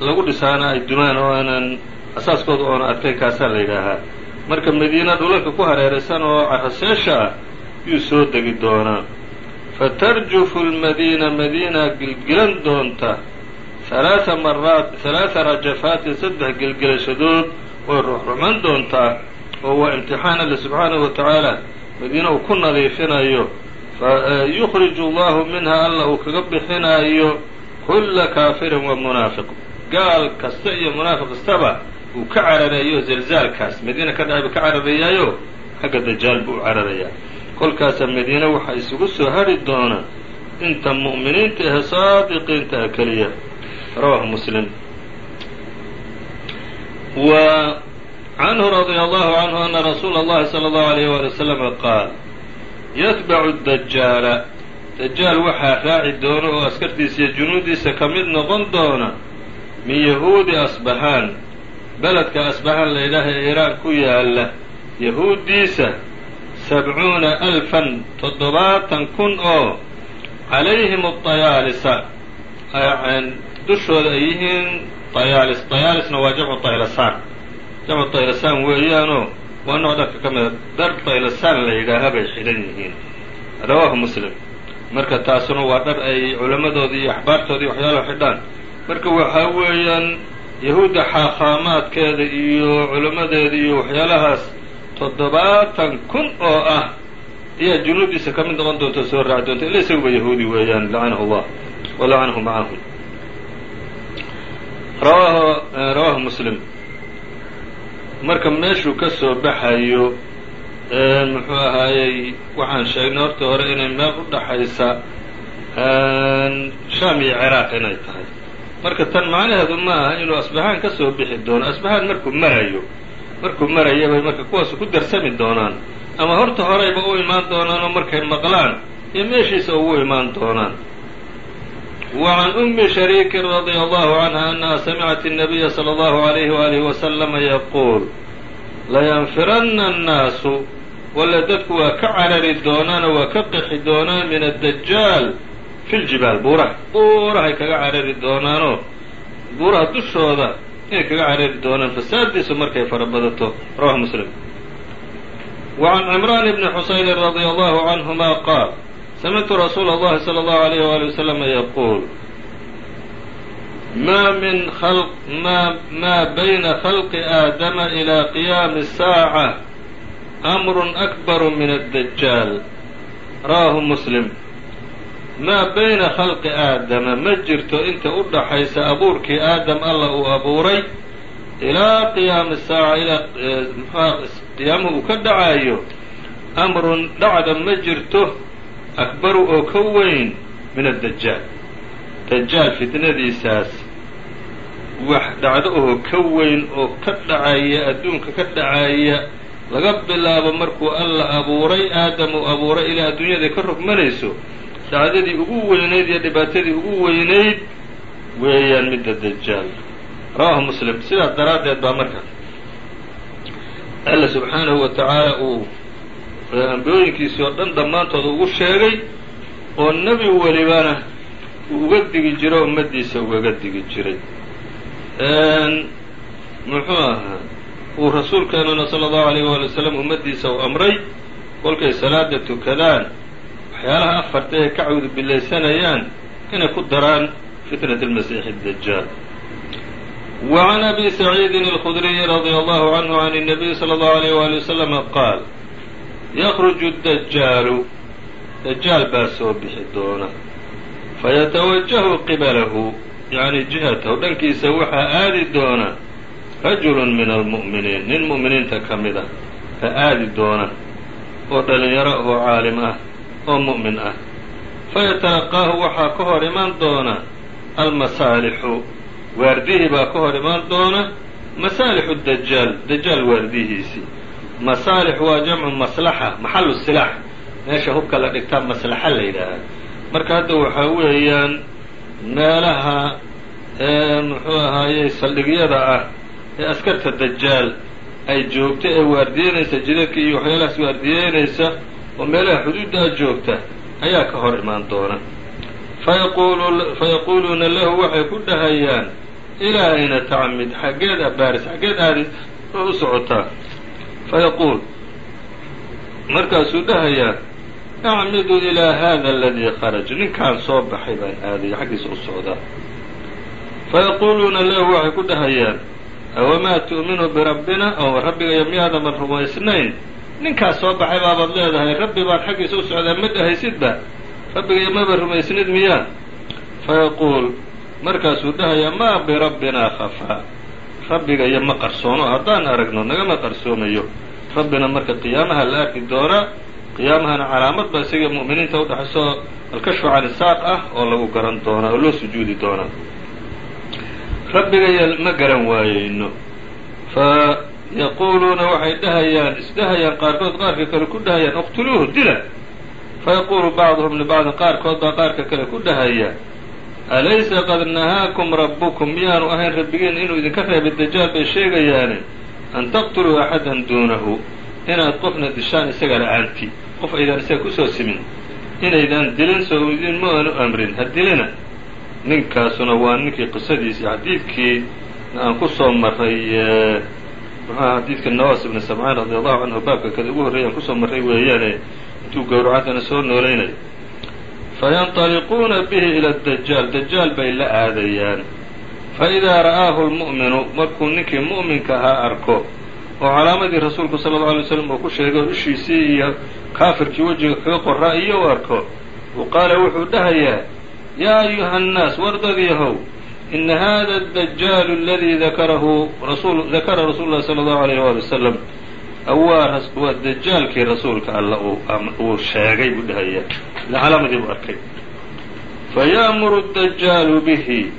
lagu dhisaana ay dumaan oo aanan asaaskooda oona adkayn kaasaa la yidhaahaa marka madiina dhulalka ku hareeraysan oo caraseesha ah yuu soo degi doonaa. Fatarjufu lmadiina madiina gilgilan doonta halaaa maraat halaaa rajafaatin saddex gelgelashadood way ruxruxman doontaa oo waa imtixaan alle subxaanahu wa tacaala madiina uu ku nadiifinayo fayukhriju allahu minha alla uu kaga bixinaayo kulla kaafirin wa munaafiq gaal kasta iyo munaafiq kastaba uu ka carareeyo zalzaalkaas madiina ka dhacay buu ka cararayaayo xagga dajaal buu u cararayaa kolkaasa madiine waxaa isugu soo hadhi doona inta mu'miniinta ahe saadiqiinta ah keliya rawahu muslim wa canhu radia allahu canhu ana rasuula اllahi salى اllahu alayh wali waslama qaal yatbacu dajaala dajaal waxaa raaci doona oo askartiisa iyo junuudiisa ka mid noqon doona min yahuudi asbahaan beledka asbahaan la yidhaaha ee iraan ku yaalla yahuuddiisa sabcuuna alfan toddobaatan kun oo calayhim adayaalisa dushooda ay yihiin dayaalis dayaalisna waa jamcu daylasaan jamcu daylasaan weeyaanoo waa nooc dharka ka mida dhar daylasaan la yidhaaha bay xidhan yihiin. Rawaahu muslim. Marka taasuna waa dhar ay culammadoodii iyo axbaartoodii waxyaalaha xidhaan. Marka waxaa weeyaan yahuudda xaaqaamaadkeeda iyo culammadeeda iyo waxyaalahaas toddobaatan kun oo ah ayaa junuudiisa ka mid noqon doonta oo soo raaci doonta illa isaguba yahuudi weeyaan lacanahu allah wa lacanahu macahum rawaahu rawaahu muslim. Marka meeshuu ka soo baxayo muxuu ahaayey waxaan sheegnay horta hore inay meel u dhaxaysa shaam iyo ciraaq inay tahay. Marka tan macnaheedu ma aha inuu asbahaan ka soo bixi doono. Asbahaan markuu marayo markuu maraya bay marka kuwaasu ku darsami doonaan. Ama horta horeyba u imaan doonaan oo markay maqlaan iyo meeshiisa ugu imaan doonaan wa can ummi shariikin radia allahu canha annaha samicat الnabiya salى allahu alayhi waalihi wasalama yaquul layanfiranna annaasu walla dadku waa ka carari doonaanoo waa ka qixi doonaan min addajaal fi ljibaal buuraha buurahay kaga carari doonaanoo buuraha dushooda inay kaga carari doonaan fasaaddiisu markay fara badato rawahu muslim wa can cimraan bni xusaynin radia allahu canhuma qaal samictu rasuula اllahi salى allahu alayh wali waslama yaquul ma min khalq ma ma bayna khalqi aadama ilى qiyaami الsaaca amrun akbaru min addajaal rawahu muslim maa bayna khalqi aadama ma jirto inta u dhaxaysa abuurkii aadam alla uu abuuray ilaa qiyaami saaca ilaa mxua qiyaama uu ka dhacaayo amrun dhacda ma jirto akbaru oo ka weyn min addajaal dajaal fitnadiisaas wax dhacdo oo ka weyn oo ka dhacaya adduunka ka dhacaya laga bilaabo markuu alla abuuray aadam uu abuuray ilaa adduunyada ka rogmanayso dhacdadii ugu weynayd iyo dhibaatadii ugu weynayd weeyaan midda dajaal rawahu muslim sidaas daraaddeed baa marka alla subxaanahu wa tacaala uu ambiyooyinkiisii oo dhan dhammaantooda ugu sheegay oo nebi welibana uu uga digi jiro ummaddiisa ugaga digi jiray muxuu ahaa uu rasuulkeenuna sala allahu alayh waali wasalam ummaddiisa uu amray kolkay salaada tukadaan waxyaalaha afarta ee ka cawdu bilaysanayaan inay ku daraan fitnat almasiixi dajaal wa can abi saciidin alkhudriyi radia allahu canhu can الnabiy salى allahu alayh wali waslama qaal yakruju dajaalu dajaal baa soo bixi doona fayatawajahu qibalahu yacni jihatahu dhankiisa waxaa aadi doona rajulun min almu'miniin nin mu'miniinta ka mid ah ka aadi doona oo dhalinyaro oo caalim ah oo mu'min ah fayatalaqaahu waxaa ka hor imaan doona almasaalixu waardihii baa ka hor imaan doona masaalixu dajaal dajaal waardihiisii masaalix waa jamcu maslaxa maxalu silaax meesha hubka la dhigtaa maslaxa la yidhaahaa marka hadda waxaa weeyaan meelaha muxuu ahaayey saldhigyada ah ee askarta dajaal ay joogto ee waardiyeynaysa jidadka iyo waxyaalahaas waardiyeynaysa oo meelaha xuduuddaa joogta ayaa ka hor imaan doona. Fayaquuluuna lahu waxay ku dhahayaan ilaa ayna tacmid xaggeed abaaris xaggeed aadis oo u socotaa fayaquul markaasuu dhahayaa acmidu ilaa hada aladii kharaj ninkaan soo baxay baan aadaya xaggiisa u socdaa fayaquuluuna lahu waxay ku dhahayaan awamaa tu'minu birabbina oo rabbigaya miyaadaman rumaysnayn ninkaas soo baxay baabaad leedahay rabbi baan xaggiisa u socdaa ma dhahaysidba rabbigaya maba rumaysnid miyaa fayaquul markaasuu dhahayaa maa birabbinaa khafaa rabbigaya ma qarsoono. Haddaan aragno nagama qarsoomayo rabbina marka qiyaamaha la arki doonaa qiyaamahana calaamad ba isaga mu'miniinta udhexayso alkashfu can isaaq ah oo lagu garan doonaa oo loo sujuudi doonaa rabbigaya ma garan waayeyno fa yaquuluuna waxay dhahayaan isdhahayaan qaarkood qaarka kale ku dhahayaan iqtuluuhu dila! Fayaquulu bacduhum libacdin qaarkood baa qaarka kale ku dhahaya alaysa qad nahaakum rabbukum miyaanu ahayn rabbigiin inuu idinka reebay dajaal bay sheegayaane an taqtuluu axadan duunahu inaad qofna dishaan isaga la'aantii qof aydaan isaga ku soo simin inaydaan dilin soo idinma aanu amrin ha dilina ninkaasuna waa ninkii qisadiisii xadiidkii aan ku soo maray muxuaha xadiidka nawaas ibni samcaan radi allahu canhu baabka kada ugu horreeyay aan ku soo marray weeyaane intuu gowracadana soo noolaynayo fayanطaliquuna bihi ila dajaal dajaal bay la aadayaan. faidaa ra'aahu lmu'minu markuu ninkii mu'minka ahaa arko oo calaamadii rasuulku sala allau alay slam uu ku sheegay oo ishiisii iyo kaafirkii wejiga kaga qoraa iyo u arko qaala wuxuu dhahayaa yaa ayuha annaas wardadiyahow ina hada adajaalu aladii dakarahu rasul dakara rasuulu llahi sala allahu alayh waali wasalam waa dajaalkii rasuulka alla uu sheegay buu dhahayaa ila calaamadii buu arkay. Fayaamuru dajaalu bihi.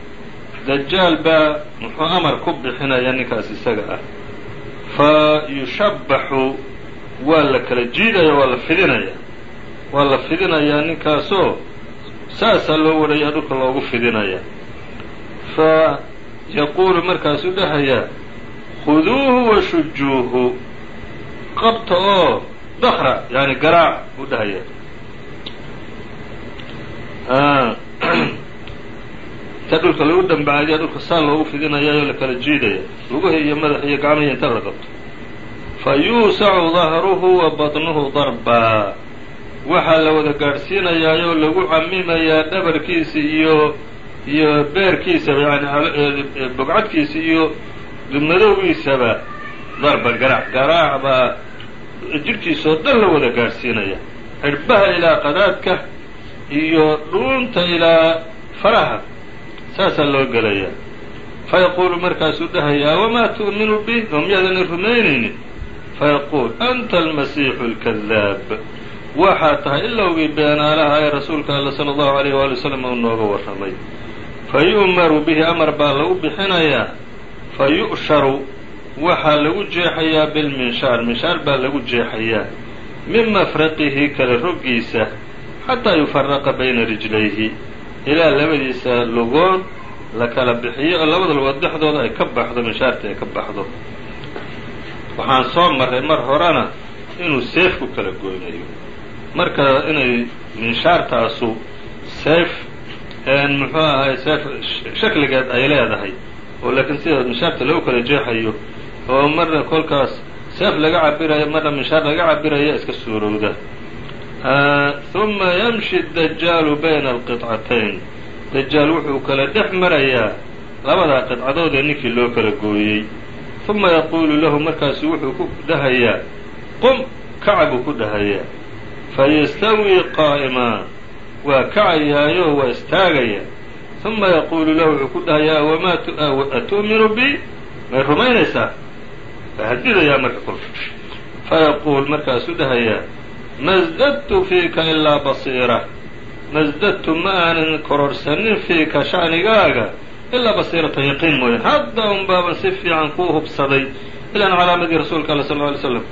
Dajaal baa muxuu amar ku bixinaya ninkaas isaga ah. Fa yushabbaxu waa la kala jiidaya waa la fidinaya. Waa la fidinayaa ninkaasoo saasaa loo warayaa dhulka loogu fidinaya. Fa yaquulu markaasuu dhahayaa khuduuhu wa shujuuhu qabta oo dakra yani garaac buu dhahaya inta <clears throat> dhulka lagu dambacadiya dhulka saa loogu fidinayaayoo la kala jiidaya luguhi iyo madax iyo gacmihi inta la qabto. Fa yuusacu dahruhu wa batnuhu darbaa waxaa la wada gaadhsiinayaayoo lagu camimayaa dhabarkiisa iyo iyo beerkiisaba yani bogcadkiisa iyo madowgiisaba darba garaac garaac baa jidhkiisa oo dhan la wada gaadhsiinaya. Xidhbaha ilaa qadaadka iyo dhuunta ilaa faraha saasaa loo gelayaa. Fayaquulu markaasuu dhahayaa wamaa tu'minu bi oo miyaadan rumaynaynin. Fayaquul anta almasiixu alkadaab waxaa tahay ilowgii beenaalaha ee rasuulka alla sala allahu alayh waali wasalam uu nooga warramay. Fa yu'maru bihi amar baa lagu bixinayaa. Fa yu'sharu waxaa lagu jeexayaa bilminshaar. Minshaar baa lagu jeexayaa. Min mafraqihi kala roggiisa xataa yufaraqa bayna rijlayhi. Ilaa labadiisa lugood la kala bixiyo oo labada lugood dhexdooda ay ka baxdo minshaarta ay ka baxdo. Waxaan soo marray mar horena inuu seef ku kala goynayo marka inay minshaartaasu seef muxuu ahay seef shakligeed ay leedahay. Oo laakiin sida minshaarta lagu kala jeexayo oo marna kolkaas seef laga cabirayo marna minshaar laga cabiraya iska suurowda huma yamshi dajaalu bayna alqidcatayn dajaal wuxuu kala dhex marayaa labadaa qidcadood ee ninkii loo kala gooyey. Huma yaquulu lahu markaasu wuxuu ku dhahayaa qum kaca buu ku dhahayaa. Fayastawii qaa'imaa waa kacayaayo waa istaagaya. Huma yaquulu lahu wuxuu ku dhahayaa wamaa atu'minu bi? May rumaynaysaa waa hadidayaa marka kolka fayaquul markaasuu dhahayaa masdadtu fiika ilaa basiira masdadtu ma aanan kororsanin fiika sha'nigaaga ilaa basiirata yaqiin mooyaan hadda un baaban si fiican kuu hubsaday ilaan calaamadii rasuulka alla sal ly slam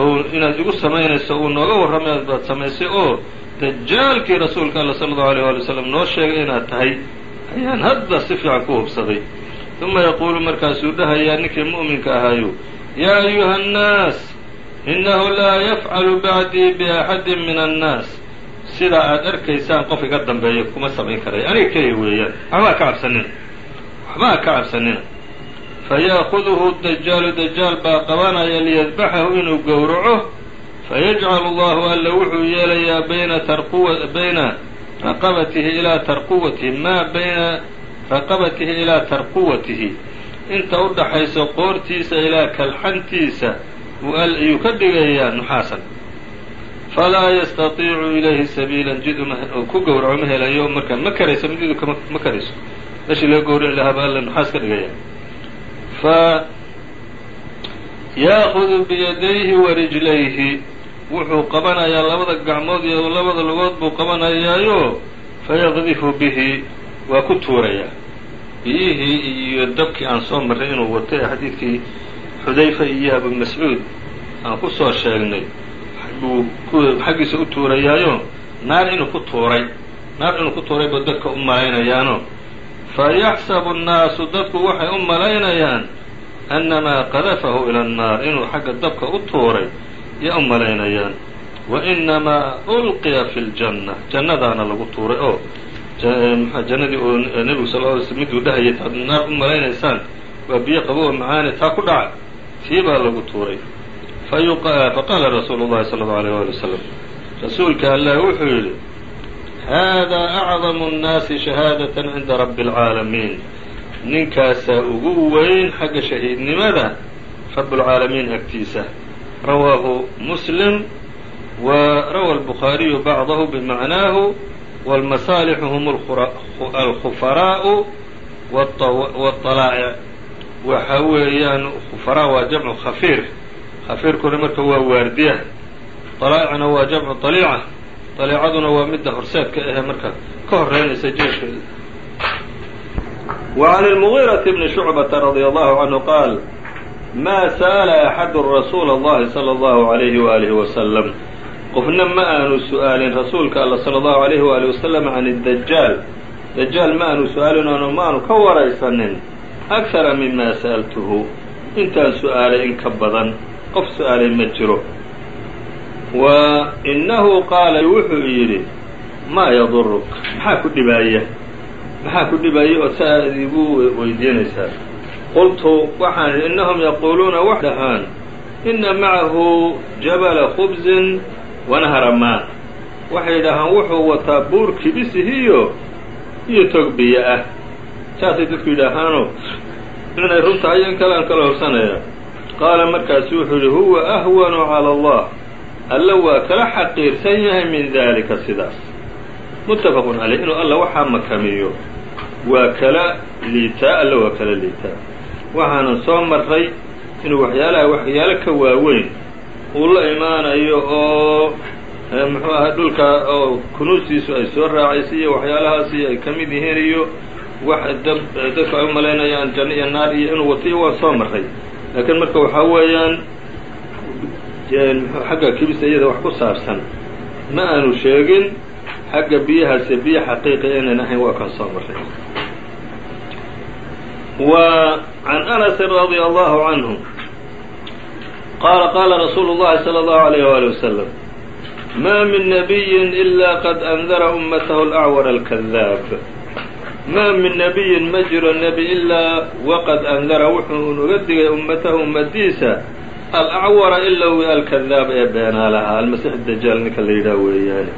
oo inaad igu samaynayso uu nooga warramay baad samaysay oo dajaalkii rasuulka alla sala allahu alيyh wali wslam noo sheegay inaad tahay ayaan hadda si fiican ku hubsaday uma yaquulu markaasuu dhahayaa ninkii mu'minka ahaayu yaa ayuha annaas innahu laa yafcalu bacdii biaxadin min annaas sidaa aad arkaysaan qof iga dambeeya kuma samayn karaya aniga keliya weeyaan waxbaa ka cabsanina waxbaa ka cabsanina faya'kuduhu dajaalu dajaal baa qabanaya liyadbaxahu inuu gowraco fayajcalu allahu alla wuxuu yeelayaa bayna tarquwa bayna raqabatihi ilaa tarquwatihi maa bayna raqabatihi ilaa tarquwatihi inta u dhaxayso qoortiisa ilaa kalxantiisa ayuu ka dhigayaa nuxaasan. Falaa yastatiicu ilayhi sabiilan jid ku gowraco ma helayo marka ma karayso mididu ma karayso. Meeshii laga gowrici lahaaba alla nuxaas ka dhigaya fa yaakudu biyadayhi wa rijlayhi wuxuu qabanayaa labada gacmood iyo labada lugood buu qabanayaayo fayaqdifu bihi waa ku tuurayaa biyihii iyo dabkii aan soo marray inuu watay xadiidkii xudayfa iyo abu mascuud aan ku soo sheegnay. Buu xaggiisa u tuurayaayo naar inuu ku tuuray. Naar inuu ku tuuray buu dadka u malaynayaano. Fa yaxsabu annaasu dadku waxay u malaynayaan annamaa qadafahu ila annaar inuu xagga dabka u tuuray yaa u malaynayaan. Wa inamaa ulqiya fi ljanna jannadaana lagu tuuray oo jannadii oo nebigu sal ly slm miduu dhahayay taad naar u malaynaysaan waa biyo qabo oo macaane taa ku dhaca. Tii baa lagu tuuray. Faqaala rasuulu llahi sala allau alيyh wali wasalam rasuulka allah wuxuu yidhi haadaa acdamu nnaasi shahaadatan cinda rabbi اlcaalamiin ninkaasaa ugu weyn xagga shahiidnimada rabbulcaalamiin agtiisa. Rawaahu muslim wa rawa albukhaariyu bacdahu bimacnaahu wاlmasaalixu hum alkhufaraa'u wاطalaa'ic waxa weeyaan khufaraa waa jamcu khafiir khafiirkuna marka waa waardiya طalaa'icna waa jamcu طaliica طaliicaduna waa midda horseedka ahee marka ka horeynaysa jeeshka وعn المغيرة بن شعبة رضي الله عنه قال ما سأل أحد رsuuل الlahi صلى الله عليه وآله وسلم qofna ma aanu su'aalin rasuulka alla sala allahu alayhi waali wasalam can iddajaal dajaal ma aanu su'aalin oonu ma aanu ka waraysanin. Akara mima sa'altuhu. Intaan su'aalay in ka badan qof su'aalay ma jiro. Wa innahu qaala wuxuu yidhi maa yaduruk maxaa ku dhibaaya maxaa ku dhibaaya oo saad igu weydiinaysaa? Qultu waxaan innahum yaquuluuna wax dhahaan ina macahu jabala khubsin wanahara maa waxay dhahaan wuxuu wataa buur kibisihiyo iyo tog biyo ah. Saasay dadku yidhaahaanoo inay run tahay in kale aan kala hobsanaya qaala markaasu wuxuu yidhi huwa ahwanu cala allah. Alla waa kala xaqiirsan yahay min daalika sidaas. Muttafaqun caleyh inuu alla waxaa makamiyo. Waa kala liitaa alla waa kala liitaa waxaanan soo marray inuu waxyaalaha waxyaalo ka waaweyn uu la imaanayo oo eh, muxuu ahaa dhulka oo kunuustiisu ay soo raacaysa iyo waxyaalahaasi ay ka mid yihiin iyo wax eh, dadku ay u malaynayaan janno iyo naar iyo inuu wato iyo waan soo marray. Laakiin marka waxaa weeyaan eh, xagga kibista iyada wax ku saabsan ma aanu sheegin xagga biyahaasi biyo xaqiiqi inayn ahayn waa kan soo marray. Wa can anasin radia allahu canhu qaala qaala rasuulu الlahi slى الlaه عalيه وaلي وsلم ma min نabiyi إla qad أndara أmatahu الأcwar الkadaab ma min nabiyin ma jiro nebi ilaa waqad andara wuxuu uga digay ummatahu ummadiisa alacwara ilow alkadaab ee beenaalaha almasix dajaal ninka la yidhaah weeyaane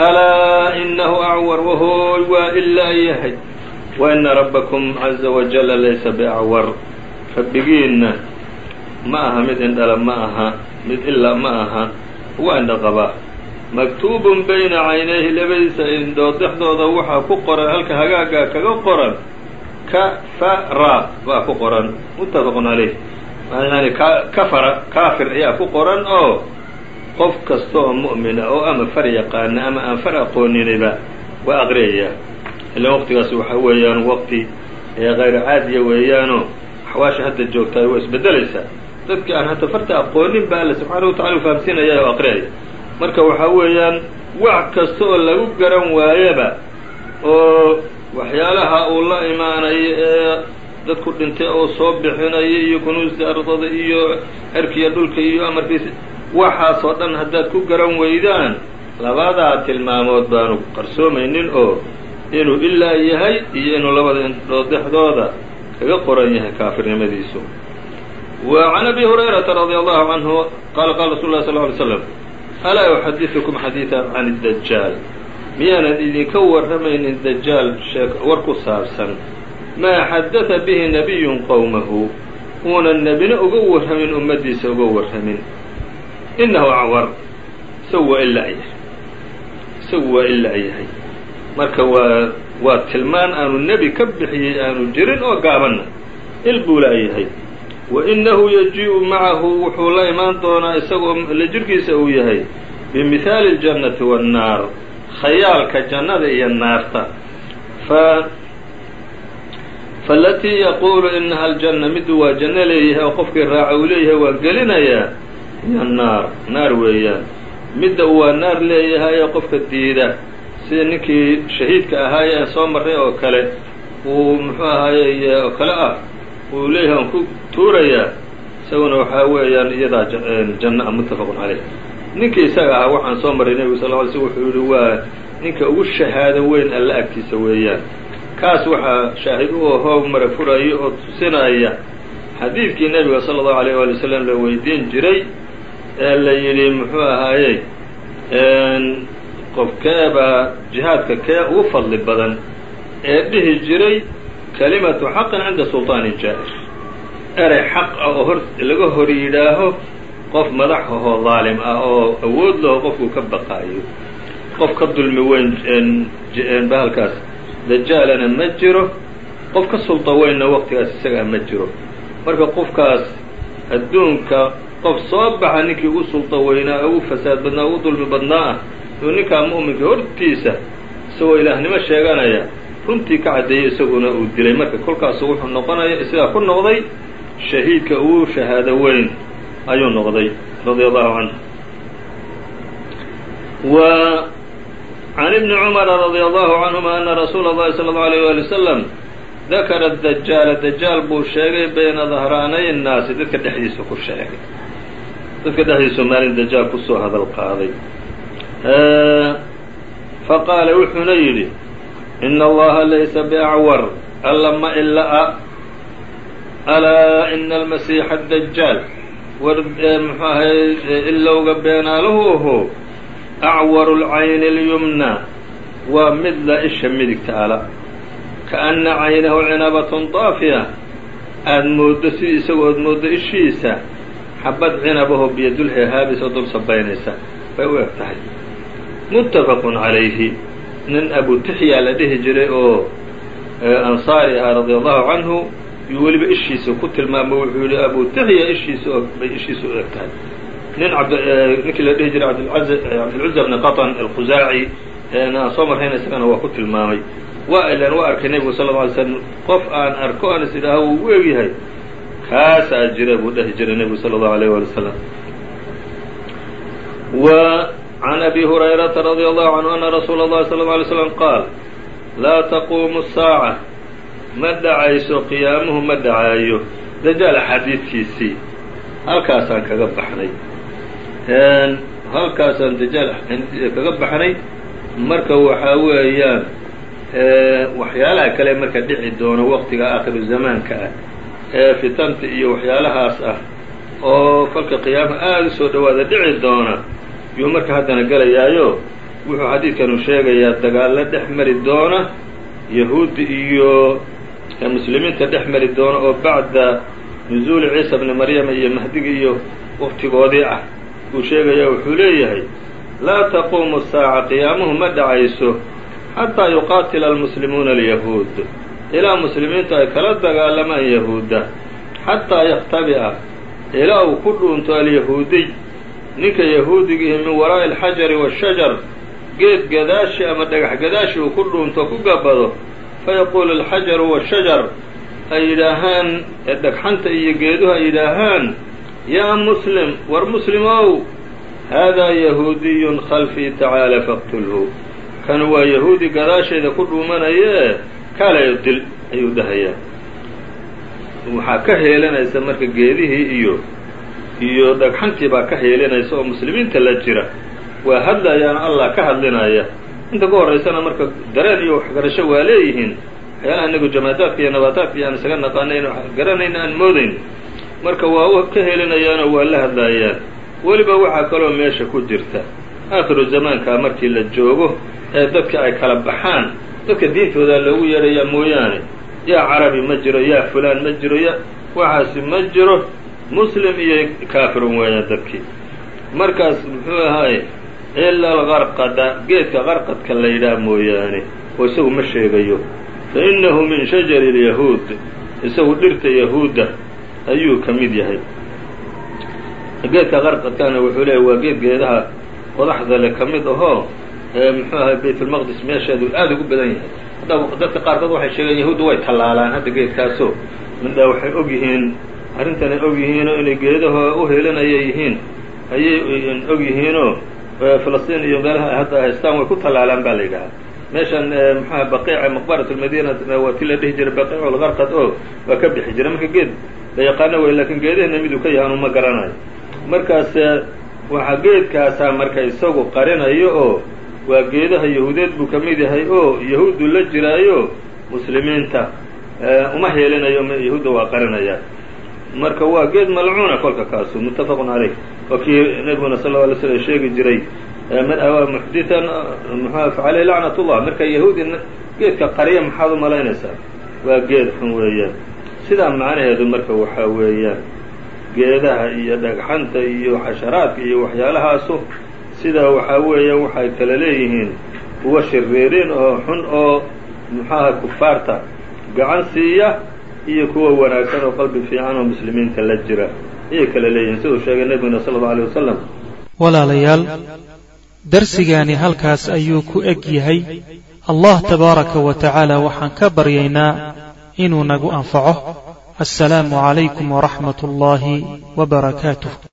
alaa inahu acwar wahooy waa ilaa yahay wa ina rabbakum caza wajalla laysa biacwar rabbigiinna ma aha mid indhala ma aha mid ilaa ma aha waa indha qabaa maktuubun bayna caynayhi labadiisa indhood dhexdooda waxaa ku qoran halka hagaagaa kaga qoran kafara baa ku qoran. Muttafaqun caleyh yani kafara kaafir ayaa ku qoran oo qof kasta oo mu'mina oo ama far yaqaana ama aan far aqooninayba waa aqriyaya ilaa waqtigaasi waxa weeyaan waqti ee kayr caadiya weeyaanoo axwaasha hadda joogtaay waa isbedelaysaa dadkii aan hata farta aqoonin ba alle subxaana wa tacala u fahamsiinaya oo aqriyaya marka waxaa weeyaan wax kasta oo lagu garan waayaba oo waxyaalaha uu la imaanayo ee dadku dhintay oo soo bixinayo iyo kunuusta ardada iyo cerkiya dhulka iyo amarkiisa waxaasoo dhan haddaad ku garan weydaan labadaa tilmaamood baanu qarsoomaynin oo inuu ilaa yahay iyo inuu labada indhood dhexdooda kaga qoran yahay kaafirnimadiisu wa can abi hurayrata radia allahu canhu qaala qaala rasul lah sal ly slam alaa uxadiثukum xadiiثan can اdajaal miyaanan idinka warramaynin dajaal shee war ku saabsan maa xadaثa bihi nabiyun qowmahu uunan nebina uga warramin ummaddiisa uga warramin inahu acwar isagu waa ilaa yahay isagu waa ilaa yahay marka waa waa tilmaan aanu nebi ka bixiyey aanu jirin oo gaabanna il buu laayahay wa inahu yaji-u macahu wuxuu la imaan doonaa isagoo la jirhkiisa uu yahay bimihaali اljannati waannaar khayaalka jannada iyo naarta fa faalatii yaquulu inaha aljanna miduu waa janno leeyahay oo qofkii raaca uu leeyahay waa gelinayaa iyo naar naar weeyaan midda waa naar leeyahay oo qofka diida sida ninkii shahiidka ahaaye aan soo marray oo kale uu muxuu ahaaye oo kale ah uu leeyahay aan ku tuurayaa isaguna waxaa weeyaan iyadaa janna muttafaqun caleyh ninkii isaga ahaa waxaan soo marray nebigu sal ly slm wuxuu yihi waa ninka ugu shahaado weyn alla agtiisa weeyaan. Kaas waxaa shaahid u ahoo mara furayo oo tusinaya xadiidkii nebiga sala allahu alayh waali wasalam la weydiin jiray ee la yidhi muxuu ahaaye qofkeebaa jihaadka kee ugu fadli badan ee dhihi jiray kalimatu xaqin cinda sulطaanin jaa'ir erey xaq ah oo hor laga hor yidhaaho qof madax ahoo daalim ah oo awood laho qofkuu ka baqaayo. Qof ka dulmi weyn bahalkaas dajaalana ma jiro. Qof ka sulda weynna waqtigaas isagaa ma jiro. Marka qofkaas adduunka qof soo baxa ninkii ugu sulda weynaa ugu fasaad badnaa ugu dulmi badnaa ah uu ninkaa mu'minka hortiisa isagoo ilaahnimo sheeganaya runtii ka caddeeyey isaguna uu dilay. Marka kolkaasu wuxuu noqonaya isagaa ku noqday shahiidka ugu shahaado weyn ayuu noqday radia allahu canhu. Wa can ibni cumara radia allahu canhuma ana rasuula اllahi sala allau alayh wali wasalam dakara dajaala dajaal buu sheegay bayna dahraanay nnaasi dadka dhexdiisa ku sheegay. Dadka dhexdiisu maalin dajaal ku soo hadal qaaday. Faqaala wuxuuna yidhi ina allaha laysa biacwar alla ma ila-a alaa ina almasiixa dajaal war muxuu ahay ilowga beenaaluhu aho acwaru lcayni اlyumna waa mid la isha midigta ala kaأna caynahu cinabatun daafiya aada mooddo sidii isagoo ood mooddo ishiisa xabad cinabahoo biyadulhe haabisoo dul sabaynaysa bay u eg tahay muttafaqun calayhi nin abutixyaa la dhihi jiray oo ansaari ahaa radia allahu canhu yuu weliba ishiisa ku tilmaamo wuxuu yihi abutixya ishiisa bay ishiisa u eg tahay nin ninkii la dhihi jiray cabdilcuza bni qaطn alkhusaaci aan soo marrayna isagana waa ku tilmaamay. Waa ilan waa arkay nebigu sal lla alay slam qof aan arko aan is idhaaho wuu u egyahay kaasaa jira buu dhehi jiray nebigu sala allahu alayh wali wasalam wa can abi hurayrata radia allahu canhu ana rasuula اllahi sala اla alay slam qaal laa taquumu saaca ma dhacayso qiyaamuhu ma dhacaayo dajaal axaadiidkiisii halkaasaan kaga baxnay halkaasaan dajaal kaga baxnay marka waxaa weeyaan waxyaalaha kale marka dhici doono waqtiga aakhiru zamaanka ah ee fitanta iyo waxyaalahaas ah oo kolka qiyaama aada u soo dhawaada dhici doona yuu marka haddana gelayaayo wuxuu xadiidkanu sheegayaa dagaallo dhex mari doona yahuudda iyo muslimiinta dhex mari doona oo bacda nuzuuli ciisa bni maryama iyo mahdiga iyo waqtigoodii ah. Uu sheegaya wuxuu leeyahay laa taquumu saaca qiyaamuhu ma dhacayso xataa yuqaatila almuslimuuna alyahuud. Ilaa muslimiintu ay kala dagaalamaan yahuudda xataa yaktabi'a ilaa uu ku dhuunto alyahuudiy ninka yahuudigiihi min waraa'i alxajari waashajar geed gadaashi ama dhagax gadaashi uu ku dhuunto ku gabado fayaquulu alxajaru waashajar ay yidhaahaan dhagxanta iyo geeduhu ay yidhaahaan yaa muslim war muslimow haadaa yahuudiyun khalfii tacaala faqtulhu. Kan waa yahuudi gadaashayda ku dhuumanayee kaalayo dil ayuu dhahayaa waxaa ka heelanaysa marka geedihii iyo iyo dhagxantii baa ka heelanaysa oo muslimiinta la jira waa hadlayaana allah ka hadlinaya. Inta ku horaysana marka dareen iyo waxgarasho waa leeyihiin. Waxyaalaha inagu jamaadaadka iyo nabaataadka iyo aan isaga naqaanayn garanayna aan moodayn marka waa ka helinayaanoo waa la hadlaayaan weliba waxaa kaloo meesha ku jirta. Aakhiru zamaankaa markii la joogo ee dadka ay kala baxaan dadka diintoodaa loogu yeedhayaa mooyaane. Yaa carabi ma jiro yaa fulaan ma jiro ya waxaasi ma jiro muslim iyo kaafirun weeyaan dadkii. Markaas muxuu ahaaye ila algarqada geedka qarqadka la yidhaah mooyaane oo isagu ma sheegayo. Fa innahu min shajari lyahuud isagu dhirta yahuudda ayuu ka mid yahay. Geedka qarqadkana wuxuu leeyahy waa geed geedaha qodaxda le ka mid ahoo muxuu ahay baytulmaqdis meesheedu aada ugu badan yahay. Dadka qaarkood waxay sheegeen yahuudda way tallaalaan hadda geedkaasoo. Midha waxay og yihiin arrintanay og yihiinoo inay geedaho u heelanaya yihiin. Ayay og yihiinoo filistiin iyo meelaha hadda haystaan way ku tallaalaan baa la yidhahaa meeshan muxuaha baqiica maqbarat lmadiina waa ti la dhihi jiray baqiicu lgarqad oo waa ka bixi jiray. Marka geed la yaqaano wey lakiin geedahana miduu ka yahay anu ma garanayo. Markaas waxaa geedkaasaa marka isagu qarinayo oo waa geedaha yahuudeed buu ka mid yahay oo yahuuddu la jiraayo muslimiinta. Uma heelinayo yahuudda waa qarinaya marka waa geed malcuuna kolka kaasu muttafaqun caleyh waa kii nebiguna sal lla alay slam sheegi jiray awaa muxditan mxua facaleyh lacnat ullah marka yahuudi geedka qariya maxaad u malaynaysaa? Waa geed xun weeyaan. Sidaa macnaheedu marka waxaa weeyaan geedaha iyo dhagxanta iyo xasharaadka iyo waxyaalahaasu sidaa waxaa weeyaan waxay kala leeyihiin kuwa shiriiriin oo xun oo muxuaha kufaarta gacan siiya iyo kuwa wanaagsan oo qalbi fiican oo muslimiinta la jira. Ayay kala leeyihiin siduu sheegay nebiguna sala allau alay wasalam walaalayaal darsigaani halkaas ayuu ku eg yahay. Allah tabaaraka wa tacaala waxaan ka baryaynaa inuu nagu anfaco. Assalaamu calaykum waraxmat ullaahi barakaatuh